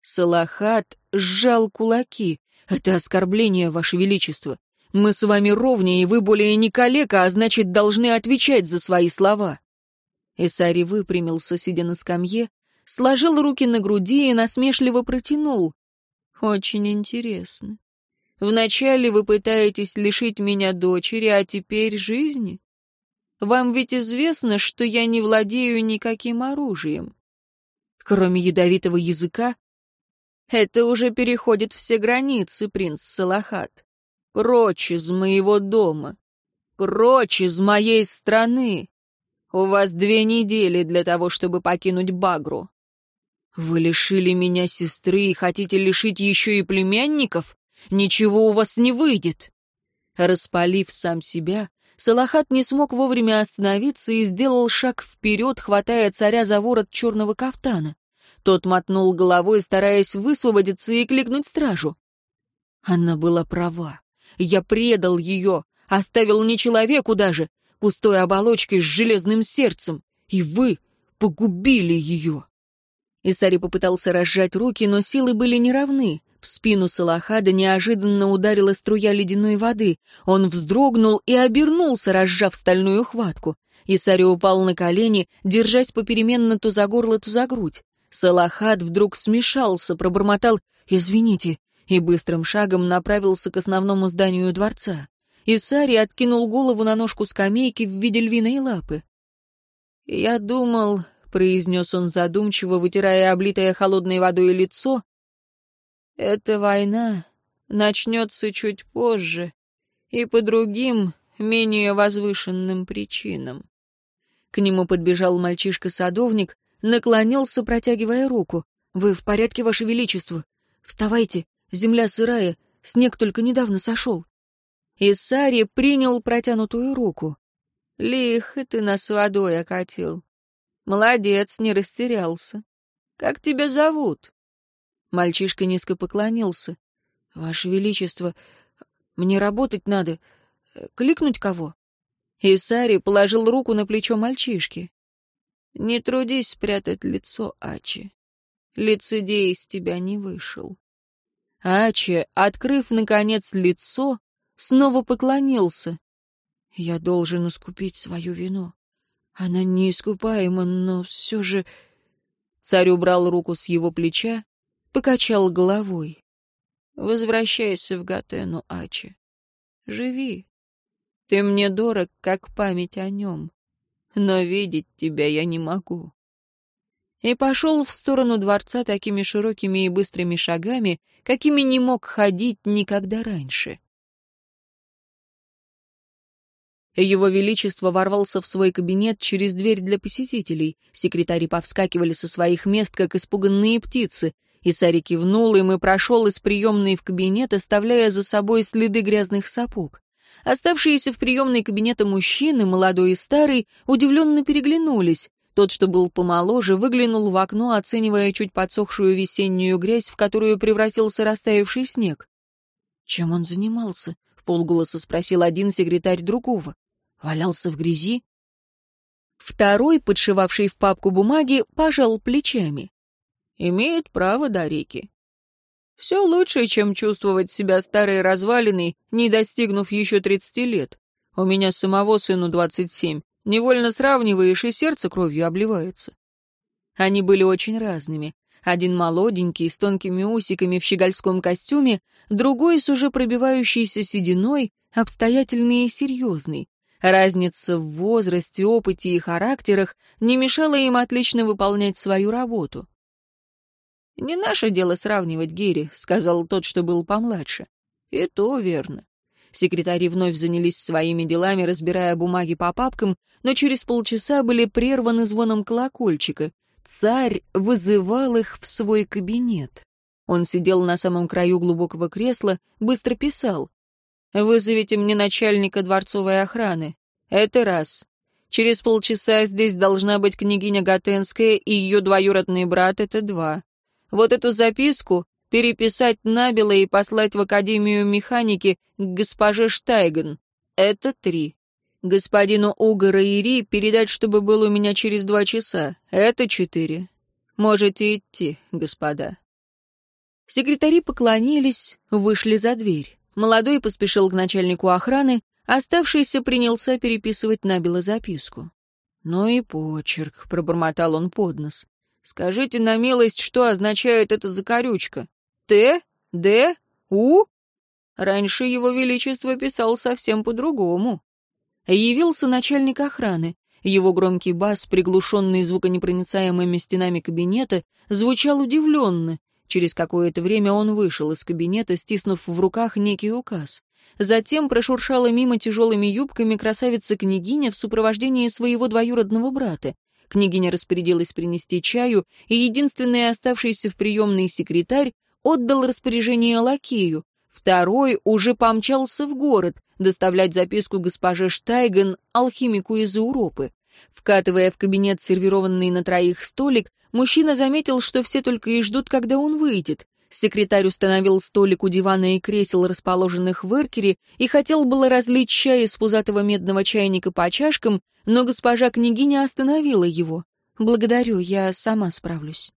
Салахат сжал кулаки. Это оскорбление, Ваше Величество. Мы с вами ровнее, и вы более не калека, а значит, должны отвечать за свои слова. Исари выпрямился, сидя на скамье, сложил руки на груди и насмешливо протянул. Очень интересно. Вначале вы пытаетесь лишить меня дочери, а теперь жизни. Вам ведь известно, что я не владею никаким оружием. Кроме ядовитого языка, это уже переходит все границы, принц Салахат. Прочь из моего дома. Прочь из моей страны. У вас две недели для того, чтобы покинуть Багру. Вы лишили меня сестры и хотите лишить еще и племянников? Ничего у вас не выйдет. Распалив сам себя, Салахат не смог вовремя остановиться и сделал шаг вперед, хватая царя за ворот черного кафтана. Тот мотнул головой, стараясь высвободиться и кликнуть стражу. Она была права. Я предал ее, оставил не человеку даже, пустой оболочкой с железным сердцем, и вы погубили ее. Исари попытался разжать руки, но силы были неравны. В спину Салахада неожиданно ударила струя ледяной воды. Он вздрогнул и обернулся, разжав стальную хватку. Исари упал на колени, держась попеременно то за горло, то за грудь. Салахат вдруг смешался, пробормотал «Извините», и быстрым шагом направился к основному зданию дворца. Исари откинул голову на ножку скамейки в виде львиной лапы. «Я думал», — произнес он задумчиво, вытирая облитое холодной водой лицо, — «эта война начнется чуть позже и по другим, менее возвышенным причинам». К нему подбежал мальчишка-садовник, наклонился, протягивая руку. «Вы в порядке, Ваше Величество? Вставайте, земля сырая, снег только недавно сошел». Исари принял протянутую руку. «Лихо ты нас водой окатил. Молодец, не растерялся. Как тебя зовут?» Мальчишка низко поклонился. «Ваше Величество, мне работать надо. Кликнуть кого?» Исари положил руку на плечо мальчишки. «Не трудись спрятать лицо, Ачи. Лицедей из тебя не вышел». Ачи, открыв, наконец, лицо, снова поклонился. «Я должен искупить свою вину. Она неискупаема, но все же...» Царь убрал руку с его плеча, покачал головой. «Возвращайся в Гатену, Ачи. Живи. Ты мне дорог, как память о нем, но видеть тебя я не могу». И пошел в сторону дворца такими широкими и быстрыми шагами, какими не мог ходить никогда раньше. Его Величество ворвался в свой кабинет через дверь для посетителей. Секретари повскакивали со своих мест, как испуганные птицы. Исари кивнул им и прошел из приемной в кабинет, оставляя за собой следы грязных сапог. Оставшиеся в приемной кабинета мужчины, молодой и старый, удивленно переглянулись. Тот, что был помоложе, выглянул в окно, оценивая чуть подсохшую весеннюю грязь, в которую превратился растаявший снег. «Чем он занимался?» — в полголоса спросил один секретарь другого. «Валялся в грязи?» Второй, подшивавший в папку бумаги, пожал плечами. «Имеет право, Дарики. Все лучше, чем чувствовать себя старой развалиной, не достигнув еще тридцати лет. У меня самого сыну двадцать семь. Невольно сравниваешь, и сердце кровью обливается. Они были очень разными. Один молоденький, с тонкими усиками в щегольском костюме, другой с уже пробивающейся сединой, обстоятельный и серьезный. Разница в возрасте, опыте и характерах не мешала им отлично выполнять свою работу. «Не наше дело сравнивать Гири», — сказал тот, что был помладше. «И то верно». Секретари вновь занялись своими делами, разбирая бумаги по папкам, но через полчаса были прерваны звоном колокольчика. Царь вызывал их в свой кабинет. Он сидел на самом краю глубокого кресла, быстро писал. «Вызовите мне начальника дворцовой охраны. Это раз. Через полчаса здесь должна быть княгиня Гатенская и ее двоюродный брат, это два. Вот эту записку переписать набело и послать в Академию механики к госпоже Штайген. Это три. Господину Угора Ири передать, чтобы был у меня через два часа. Это четыре. Можете идти, господа. Секретари поклонились, вышли за дверь. Молодой поспешил к начальнику охраны, оставшийся принялся переписывать набело записку. «Ну и почерк», — пробормотал он под нос. Скажите на милость, что означает эта закорючка? Т? Д? У? Раньше его величество писал совсем по-другому. Явился начальник охраны. Его громкий бас, приглушенный звуконепроницаемыми стенами кабинета, звучал удивленно. Через какое-то время он вышел из кабинета, стиснув в руках некий указ. Затем прошуршала мимо тяжелыми юбками красавица-княгиня в сопровождении своего двоюродного брата. Княгиня распорядилась принести чаю, и единственный оставшийся в приемной секретарь отдал распоряжение лакею. Второй уже помчался в город доставлять записку госпоже Штайген, алхимику из Европы. Вкатывая в кабинет сервированный на троих столик, мужчина заметил, что все только и ждут, когда он выйдет. Секретарь установил столик у дивана и кресел, расположенных в эркере, и хотел было разлить чай из пузатого медного чайника по чашкам, но госпожа княгиня остановила его. «Благодарю, я сама справлюсь».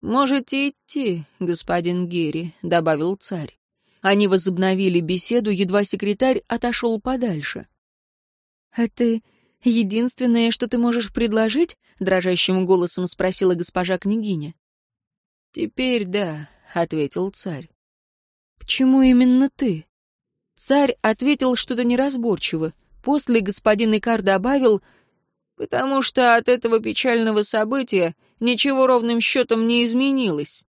«Можете идти, господин Герри», — добавил царь. Они возобновили беседу, едва секретарь отошел подальше. «А ты Единственное, что ты можешь предложить?» — дрожащим голосом спросила госпожа княгиня. «Теперь да», — ответил царь. «Почему именно ты?» Царь ответил что-то неразборчиво. После господин Икар добавил, «Потому что от этого печального события ничего ровным счетом не изменилось».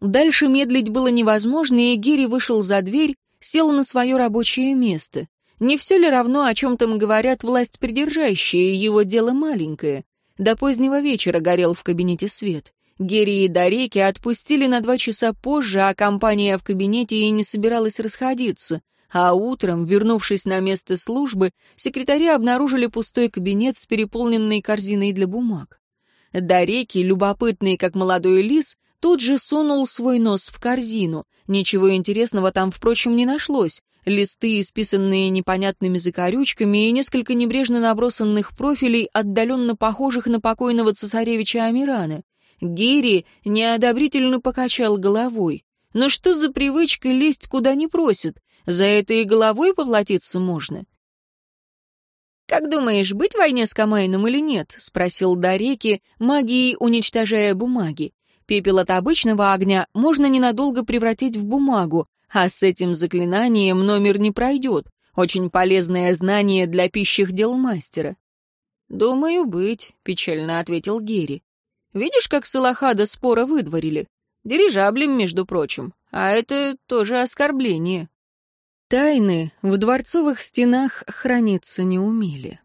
Дальше медлить было невозможно, и Гири вышел за дверь, сел на свое рабочее место. Не все ли равно, о чем там говорят власть придержащие, его дело маленькое? До позднего вечера горел в кабинете свет. Герри и Дареки отпустили на два часа позже, а компания в кабинете и не собиралась расходиться. А утром, вернувшись на место службы, секретари обнаружили пустой кабинет с переполненной корзиной для бумаг. Дареки, любопытный как молодой лис, тут же сунул свой нос в корзину. Ничего интересного там, впрочем, не нашлось. Листы, исписанные непонятными закорючками, и несколько небрежно набросанных профилей, отдаленно похожих на покойного цесаревича Амирана. Гири неодобрительно покачал головой. Но что за привычка лезть куда не просит? За это и головой поплатиться можно. «Как думаешь, быть в войне с Камайном или нет?» — спросил Дареки, магией уничтожая бумаги. Пепел от обычного огня можно ненадолго превратить в бумагу, а с этим заклинанием номер не пройдет. Очень полезное знание для пищих дел мастера. «Думаю, быть», — печально ответил Герри. «Видишь, как Салахада спора выдворили? Дирижаблем, между прочим. А это тоже оскорбление». Тайны в дворцовых стенах храниться не умели.